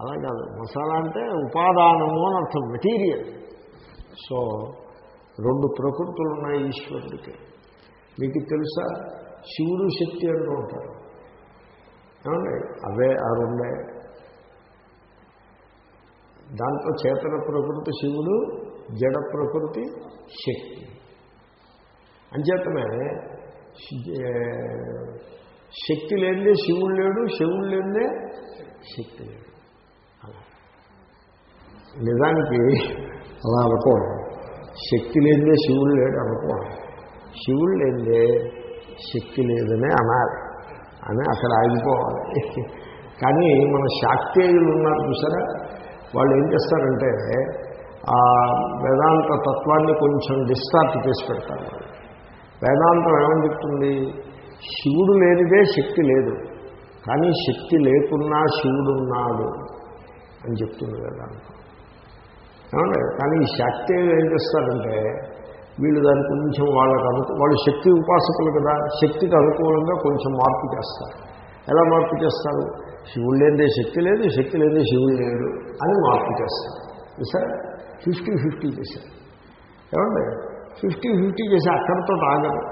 అలా కాదు. మసాలా అంటే ఉపాదానము అని అర్థం. మెటీరియల్. సో రెండు ప్రకృతులు ఉన్నాయి ఈశ్వరుడికి. మీకు తెలుసా? శివుడు శక్తి అంటూ ఉంటారు. ఏమండి? అవే ఆ రెండే దాంట్లో చేతన ప్రకృతి శివుడు జడ ప్రకృతి శక్తి. అంచేతనే శక్తి లేనిదే శివుడు లేడు శివుడు లేనిదే శక్తి లేడు. అలా. నిజానికి అలా అనుకోవడం శక్తి లేనిదే శివుడు లేడు అనుకోవడం శివుడు లేనిదే శక్తి లేదనే అనాలి. అని అక్కడ ఆగిపోవాలి. కానీ మన శాక్తేయులు ఉన్నారు చూసారా? వాళ్ళు ఏం చేస్తారంటే ఆ వేదాంత తత్వాన్ని కొంచెం డిస్టార్ట్ చేసి పెడతారు. వేదాంతం ఏమని చెప్తుంది? శివుడు లేనిదే శక్తి లేదు. కానీ శక్తి లేకున్నా శివుడున్నాడు అని చెప్తుంది వేదాంతం. ఏమంటే కానీ ఈ శాక్తేయులు ఏం చేస్తారంటే వీళ్ళు దాని కొంచెం వాళ్ళకు అనుకూ వాళ్ళు శక్తి ఉపాసకులు కదా శక్తికి అనుకూలంగా కొంచెం మార్పు చేస్తారు. ఎలా మార్పు చేస్తారు? శివుడు లేదే శక్తి లేదు శక్తి లేనిదే శివుడు లేడు అని మార్పు చేస్తారు. సార్ ఫిఫ్టీ ఫిఫ్టీ చేశారు. ఏమండి? ఫిఫ్టీ ఫిఫ్టీ చేసి అక్కడితో ఆగరు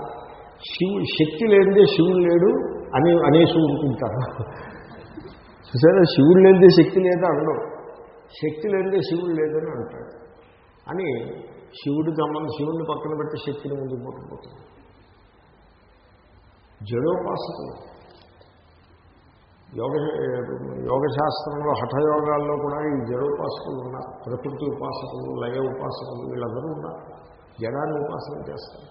శివు శక్తి లేనిదే శివుడు లేడు అని అనేసి ఉంటుంటారు సరే శివుడు లేనిదే శక్తి లేదా అనడం శక్తి లేనిదే శివుడు లేదని అంటాడు అని శివుడి గమనం శివుడిని పక్కన పెట్టి శక్తిని ముందుకు పట్టుకుపోతుంది జడోపాసకులు. యోగ యోగశాస్త్రంలో హఠయోగాల్లో కూడా ఈ జడోపాసకులు ఉన్నారు. ప్రకృతి ఉపాసకులు లయ ఉపాసకులు వీళ్ళందరూ ఉన్నారు. జడాన్ని ఉపాసన చేస్తారు.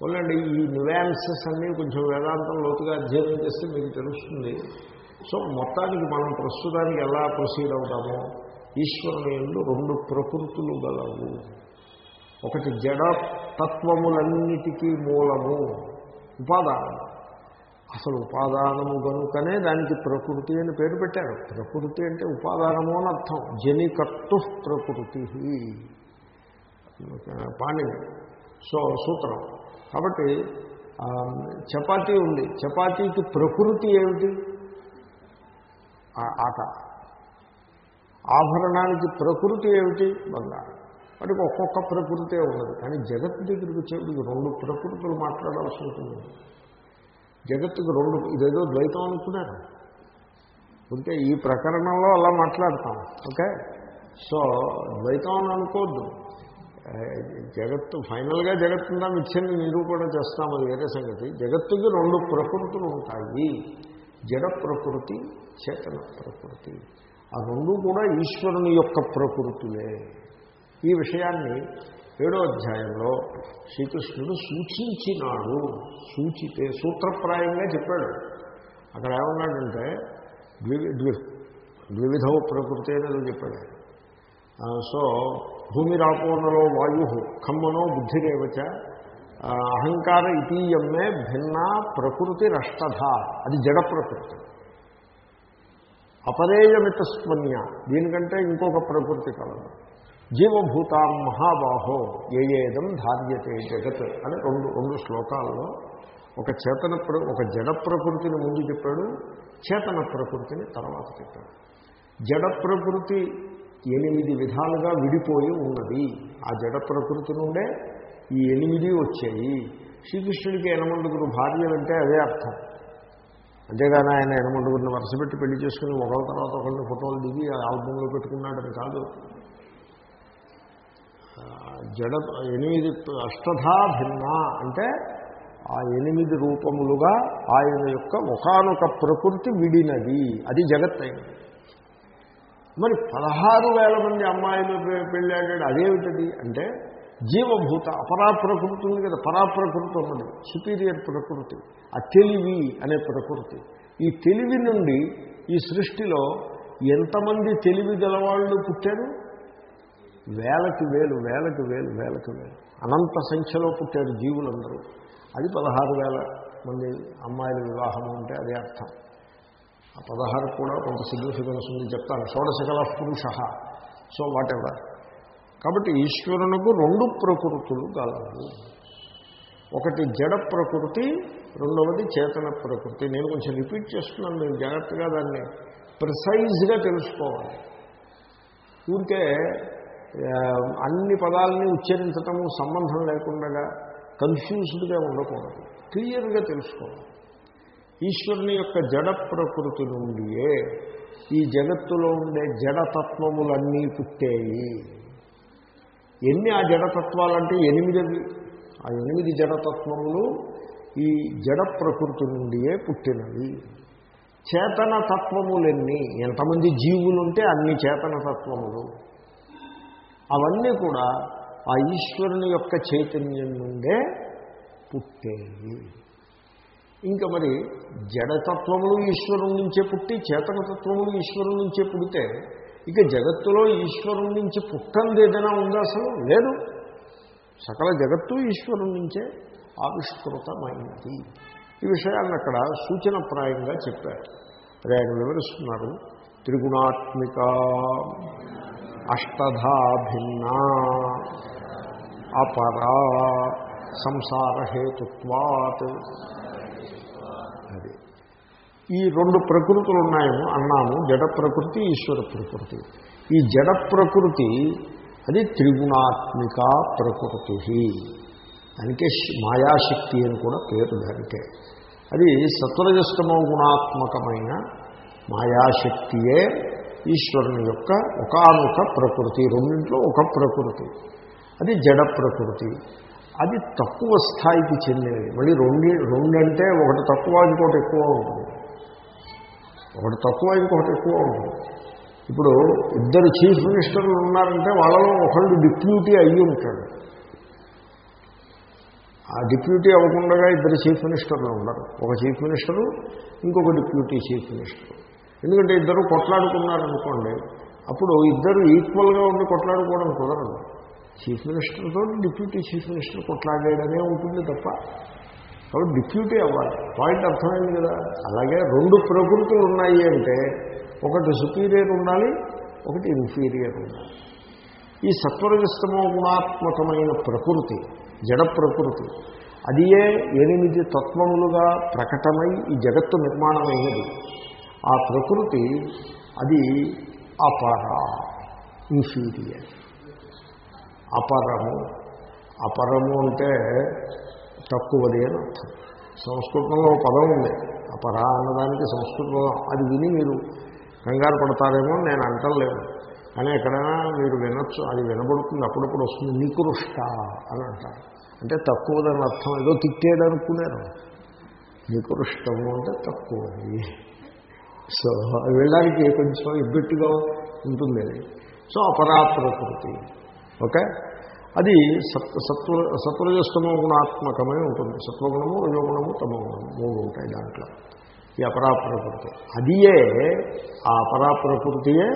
పోలండి ఈ నివాన్సెస్ అన్నీ కొంచెం వేదాంతం లోతుగా అధ్యయనం చేస్తే మీకు తెలుస్తుంది. సో మొత్తానికి మనం ప్రస్తుతానికి ఎలా ప్రొసీడ్ అవుతామో ఈశ్వరుని ఎందు రెండు ప్రకృతులు గలవు. ఒకటి జడ తత్వములన్నిటికీ మూలము. ఉపాదానం అసలు ఉపాదానము కనుకనే దానికి ప్రకృతి అని పేరు పెట్టారు. ప్రకృతి అంటే ఉపాదానము అని అర్థం. జనికర్తు ప్రకృతి. పాణిని సో సూత్రం. కాబట్టి చపాతీ ఉంది. చపాతీకి ప్రకృతి ఏమిటి? ఆట. ఆభరణానికి ప్రకృతి ఏమిటి? బంగారం. వాటికి ఒక్కొక్క ప్రకృతే ఉన్నది. కానీ జగత్తు దగ్గరికి వచ్చేటికి రెండు ప్రకృతులు మాట్లాడాల్సి ఉంటుంది. జగత్తుకు రెండు ఇదేదో ద్వైతం అనుకున్నారు? ఉంటే ఈ ప్రకరణంలో అలా మాట్లాడతాం. ఓకే? సో ద్వైతం అని అనుకోవద్దు. జగత్తు ఫైనల్గా జగత్తుందా మిథ్యని నిరూపణ చేస్తాం అది వేరే సంగతి. జగత్తుకి రెండు ప్రకృతులు ఉంటాయి. జడ ప్రకృతి చేతన ప్రకృతి. ఆ రెండు కూడా ఈశ్వరుని యొక్క ప్రకృతులే. ఈ విషయాన్ని ఏడో అధ్యాయంలో శ్రీకృష్ణుడు సూచించినాడు. సూచితే సూత్రప్రాయంగా చెప్పాడు. అక్కడ ఏమన్నాడంటే ద్వి ద్వి ద్విధవ ప్రకృతి అనేది చెప్పాడు. సో భూమి సో భూమిరాపోనలో వాయు ఖమ్మనో బుద్ధిరేవచ అహంకార ఇతీయమ్మే భిన్న ప్రకృతి రష్టధ. అది జడ ప్రకృతి. అపరేయమితస్మన్య. దీనికంటే ఇంకొక ప్రకృతి కలదు. జీవభూతాం మహాబాహో ఏయేదం ధార్యతే జగత్ అని రెండు రెండు శ్లోకాల్లో ఒక చేతన ఒక జడ ప్రకృతిని ముందు చెప్పాడు చేతన ప్రకృతిని తర్వాత చెప్పాడు. జడ ప్రకృతి ఎనిమిది విధాలుగా విడిపోయి ఉన్నది. ఆ జడ ప్రకృతి నుండే ఈ ఎనిమిది వచ్చాయి. శ్రీకృష్ణుడికి ఎనమండుగురు భార్యలంటే అదే అర్థం. అంతేగాని ఆయన ఎనమండుగురిని వరుసపెట్టి పెళ్ళి చేసుకుని ఒకళ్ళ తర్వాత ఒకళ్ళని ఫోటోలు దిగి ఆ ఆల్బంలో పెట్టుకున్నాడని కాదు. జడ ఎనిమిది అష్టధా భిన్న అంటే ఆ ఎనిమిది రూపములుగా ఆయన యొక్క ఒకనొక ప్రకృతి విడినది. అది జగత్ అయింది మరి పదహారు వేల మంది అమ్మాయిలు పెళ్ళాడాడు అదేమిటది అంటే జీవభూత అపరా ప్రకృతి ఉంది కదా పరా ప్రకృతి ఉన్నది సుపీరియర్ ప్రకృతి ఆ తెలివి అనే ప్రకృతి. ఈ తెలివి నుండి ఈ సృష్టిలో ఎంతమంది తెలివి గలవాళ్ళు పుట్టారు? వేలకి వేలు వేలకు వేలు వేలకి వేలు. అనంత సంఖ్యలో పుట్టారు జీవులందరూ. అది పదహారు వేల మంది అమ్మాయిల వివాహం అంటే అదే అర్థం. ఆ పదహారు కూడా కొంత సిగ్నిఫికెన్స్ ఉంది చెప్తాను. షోడశకల పురుష సో వాట్ ఎవర్ కాబట్టి ఈశ్వరునకు రెండు ప్రకృతులు గలవు. ఒకటి జడ ప్రకృతి రెండవది చేతన ప్రకృతి. నేను కొంచెం రిపీట్ చేస్తున్నాను మీరు జాగ్రత్తగా దాన్ని ప్రిసైజ్గా తెలుసుకోవాలి. ఊరికే అన్ని పదాలని ఉచ్చరించటము సంబంధం లేకుండా కన్ఫ్యూజ్డ్గా ఉండకూడదు. క్లియర్గా తెలుసుకోవాలి. ఈశ్వరుని యొక్క జడ ప్రకృతి నుండియే ఈ జగత్తులో ఉండే జడతత్వములన్నీ పుట్టేయి. ఎన్ని ఆ జడతత్వాలంటే ఎనిమిది. ఆ ఎనిమిది జడతత్వములు ఈ జడ ప్రకృతి నుండియే పుట్టినవి. చేతన తత్వములన్నీ? ఎంతమంది జీవులుంటే అన్ని చేతన తత్వములు. అవన్నీ కూడా ఆ ఈశ్వరుని యొక్క చైతన్యం నుండే పుట్టేవి. ఇంకా మరి జడతత్వములు ఈశ్వరుని నుంచే పుట్టి చేతనతత్వములు ఈశ్వరుని నుంచే పుడితే ఇక జగత్తులో ఈశ్వరుని నుంచి పుట్టంది ఏదైనా ఉందా అసలు? లేదు. సకల జగత్తు ఈశ్వరుని నుంచే ఆవిష్కృతమైంది. ఈ విషయాన్ని అక్కడ సూచనప్రాయంగా చెప్పారు. అదే ఆయన వివరిస్తున్నారు. త్రిగుణాత్మిక అష్టధా భిన్నా అపరా సంసారహేతుత్వాత్. అది. ఈ రెండు ప్రకృతులు ఉన్నాయేమో అన్నాము జడ ప్రకృతి ఈశ్వర ప్రకృతి. ఈ జడ ప్రకృతి అది త్రిగుణాత్మిక ప్రకృతి. దానికే మాయాశక్తి అని కూడా పేరు దానికే. అది సత్వరజస్తమో గుణాత్మకమైన మాయాశక్తియే ఈశ్వరుని యొక్క ఒకనొక ప్రకృతి రెండింట్లో ఒక ప్రకృతి. అది జడ ప్రకృతి. అది తక్కువ స్థాయికి చెందినది. మళ్ళీ రెండు రెండంటే ఒకటి తక్కువ ఇంకోటి ఎక్కువ ఉంటుంది. ఒకటి తక్కువ ఇంకొకటి ఎక్కువ ఉంటుంది. ఇప్పుడు ఇద్దరు చీఫ్ మినిస్టర్లు ఉన్నారంటే వాళ్ళలో ఒకళ్ళు డిప్యూటీ అయ్యి ఉంటాడు. ఆ డిప్యూటీ అవ్వకుండా ఇద్దరు చీఫ్ మినిస్టర్లు ఉండరు. ఒక చీఫ్ మినిస్టరు ఇంకొక డిప్యూటీ చీఫ్ మినిస్టర్. ఎందుకంటే ఇద్దరు కొట్లాడుకున్నారనుకోండి అప్పుడు ఇద్దరు ఈక్వల్గా ఉండి కొట్లాడుకోవడం కుదరదు. చీఫ్ మినిస్టర్తో డిప్యూటీ చీఫ్ మినిస్టర్ కొట్లాడేయడమే ఉంటుంది తప్ప కాబట్టి డిప్యూటీ అవ్వాలి. పాయింట్ అర్థమైంది కదా? అలాగే రెండు ప్రకృతులు ఉన్నాయి అంటే ఒకటి సుపీరియర్ ఉండాలి ఒకటి ఇన్ఫీరియర్ ఉండాలి. ఈ సత్వరజస్తమో గుణాత్మకమైన ప్రకృతి జడ ప్రకృతి అదియే ఎనిమిది తత్వములుగా ప్రకటమై ఈ జగత్తు నిర్మాణమైనది. ఆ ప్రకృతి అది అపర ఇన్ఫీరియర్ అపరము. అపరము అంటే తక్కువది అని అర్థం. సంస్కృతంలో పదం ఉంది. అపర అన్నదానికి సంస్కృతంలో అది విని మీరు కంగారు పడతారేమో నేను అంటలేను. కానీ ఎక్కడైనా మీరు వినొచ్చు అది వినబడుతుంది అప్పుడప్పుడు వస్తుంది. నికృష్ట అని అంటారు. అంటే తక్కువదని అర్థం. ఏదో తిట్టేడు అనుకున్నారు నికృష్టము అంటే తక్కువది సో అవి వెళ్ళడానికి కొంచెం ఇబ్బెట్టుగా ఉంటుంది సో అపరాప్రకృతి ఓకే? అది సత్ సత్వ సత్వజస్తమో గుణాత్మకమై ఉంటుంది. సత్వగుణము రజోగుణము తమోగుణము మూడు ఉంటాయి దాంట్లో. ఈ అపరాప్రకృతి అదియే ఆ అపరాప్రకృతియే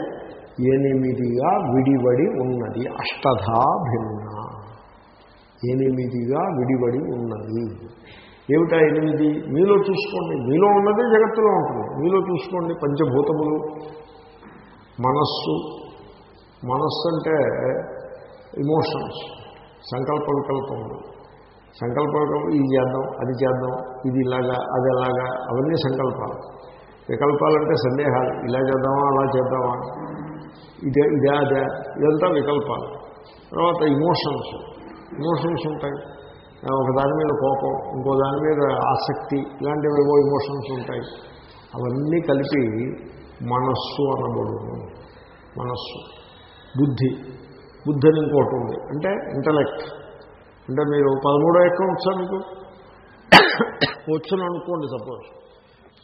ఎనిమిదిగా విడివడి ఉన్నది. అష్టధా భిన్న. ఎనిమిదిగా విడివడి ఉన్నది. ఏమిటా ఎనిమిది? మీలో చూసుకోండి. మీలో ఉన్నదే జగత్తులో ఉంటుంది. మీలో చూసుకోండి పంచభూతములు మనస్సు. మనస్సు అంటే ఇమోషన్స్ సంకల్ప వికల్పములు. సంకల్ప వికల్పం ఇది చేద్దాం అది చేద్దాం ఇది ఇలాగా అది ఎలాగా అవన్నీ సంకల్పాలు. వికల్పాలంటే సందేహాలు. ఇలా చేద్దామా అలా చేద్దామా? ఇదే ఇదే అదే. ఇదంతా వికల్పాలు. తర్వాత ఇమోషన్స్ ఇమోషన్స్ ఉంటాయి. ఒక దాని మీద కోపం ఇంకో దాని మీద ఆసక్తి ఇలాంటివి ఏవో ఇమోషన్స్ ఉంటాయి. అవన్నీ కలిపి మనస్సు అనబడును మనస్సు. బుద్ధి. బుద్ధి అని ఇంకోటి ఉంది. అంటే ఇంటలెక్ట్ అంటే మీరు పదమూడో ఎక్కడ వచ్చా మీకు? వచ్చును అనుకోండి సపోజ్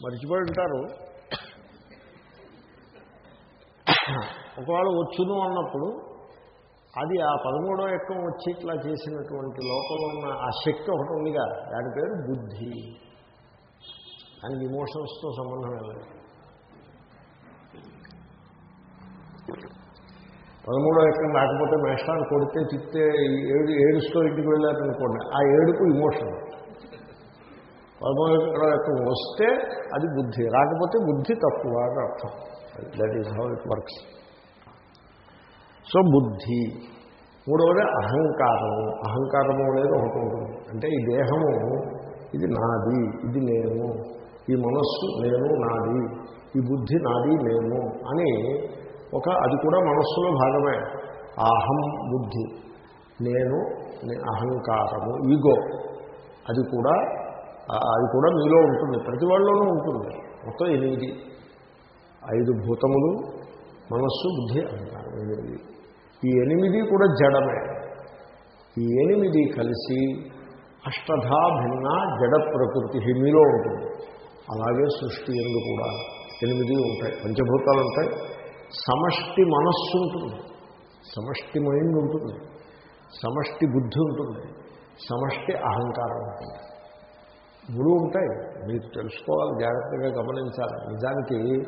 మర్చిపోయి ఉంటారు. ఒకవేళ వచ్చును అన్నప్పుడు అది ఆ పదమూడో ఎక్కం వచ్చి ఇట్లా చేసినటువంటి లోపల ఉన్న ఆ శక్తి ఒకటి ఉందిగా. దాని పేరు బుద్ధి. దానికి ఇమోషన్స్తో సంబంధం లేదు. పదమూడో ఎక్కం రాకపోతే మేషాన్ని కొడితే తిప్తే ఏడు ఏడుస్తూ ఇంటికి వెళ్ళారనుకోండి ఆ ఏడుపు ఇమోషన్ పదమూడో ఎక్కం వస్తే అది బుద్ధి. రాకపోతే బుద్ధి తక్కువ అని అర్థం. That is how it works so బుద్ధి మూడవది అహంకారము. అహంకారము అనేది ఒకటి ఉంటుంది. అంటే ఈ దేహము ఇది నాది ఇది నేను ఈ మనస్సు నేను నాది ఈ బుద్ధి నాది నేను అని ఒక అది కూడా మనస్సులో భాగమే. అహం బుద్ధి నేను అహంకారము ఈగో. అది కూడా అది కూడా మీలో ఉంటుంది. ప్రతి వాళ్ళలోనూ ఉంటుంది. మొత్తం ఎనిమిది. ఐదు భూతములు మనస్సు బుద్ధి అహంకారం. ఎనిమిది. ఈ ఎనిమిది కూడా జడమే. ఈ ఎనిమిది కలిసి అష్టధా భిన్న జడ ప్రకృతి మీలో ఉంటుంది. అలాగే సృష్టి ఎందు కూడా ఎనిమిది ఉంటాయి. పంచభూతాలు ఉంటాయి. సమష్టి మనస్సు ఉంటుంది. సమష్టి మైండ్ ఉంటుంది. సమష్టి బుద్ధి ఉంటుంది. సమష్టి అహంకారం ఉంటుంది. మూడు ఉంటాయి. మీరు తెలుసుకోవాలి జాగ్రత్తగా గమనించాలి. నిజానికి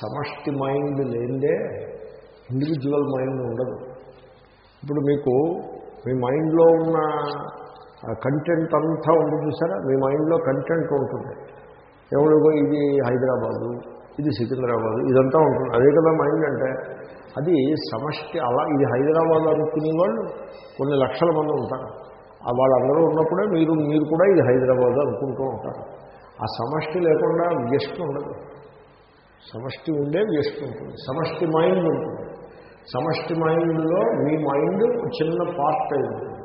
సమష్టి మైండ్ లేదే ఇండివిజువల్ మైండ్ ఉండదు. ఇప్పుడు మీకు మీ మైండ్లో ఉన్న కంటెంట్ అంతా ఉంటుంది చూసారా? మీ మైండ్లో కంటెంట్ ఉంటుంది. ఎవరిగో ఇది హైదరాబాదు ఇది సికింద్రాబాదు ఇదంతా ఉంటుంది. అదే కదా మైండ్ అంటే. అది సమష్టి అలా ఇది హైదరాబాద్ అనుకునే వాళ్ళు కొన్ని లక్షల మంది ఉంటారు. వాళ్ళందరూ ఉన్నప్పుడే మీరు మీరు కూడా ఇది హైదరాబాద్ అనుకుంటూ ఉంటారు. ఆ సమష్టి లేకుండా వ్యష్టి ఉండదు. సమష్టి ఉండే వ్యష్టి ఉంటుంది. సమష్టి మైండ్ ఉంటుంది. సమష్టి మైండ్లో మీ మైండ్ చిన్న పార్ట్ అయి ఉంటుంది.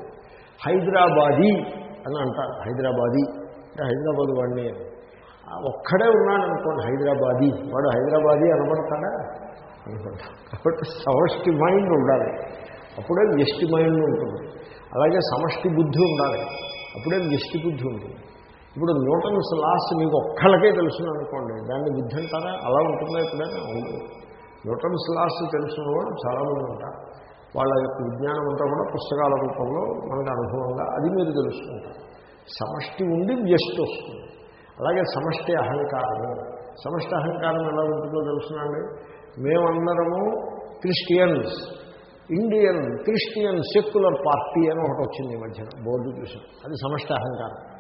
హైదరాబాదీ అని అంటారు. హైదరాబాదీ. అంటే హైదరాబాద్ వాడిని ఒక్కడే ఉన్నాడు అనుకోండి హైదరాబాదీ. వాడు హైదరాబాదీ అనబడతాడా? అనుకుంటాడు కాబట్టి సమష్టి మైండ్ ఉండాలి. అప్పుడే వ్యష్టి మైండ్ ఉంటుంది. అలాగే సమష్టి బుద్ధి ఉండాలి. అప్పుడే వ్యష్టి బుద్ధి ఉంటుంది. ఇప్పుడు న్యూటన్స్ లాస్ మీకు ఒక్కళ్ళకే తెలుసును అనుకోండి దాన్ని బుద్ధి అంటారా? అలా ఉంటుందా ఎప్పుడైనా? ఉండదు న్యూటన్స్ లాస్ తెలుసుకున్న వాళ్ళు చాలామంది ఉంటారు. వాళ్ళ యొక్క విజ్ఞానం అంతా కూడా పుస్తకాల రూపంలో మనకు అనుభవంగా అది మీరు తెలుసుకుంటారు. సమష్టి ఉండి వ్యష్టి వస్తుంది. అలాగే సమష్టి అహంకారము. సమష్టి అహంకారం ఎలా ఉంటుందో తెలుసునండి మేమందరము Christians Indian Christian secular party అని ఒకటి వచ్చింది ఈ మధ్యన బోర్డు చూసాం అది సమష్టి అహంకారం.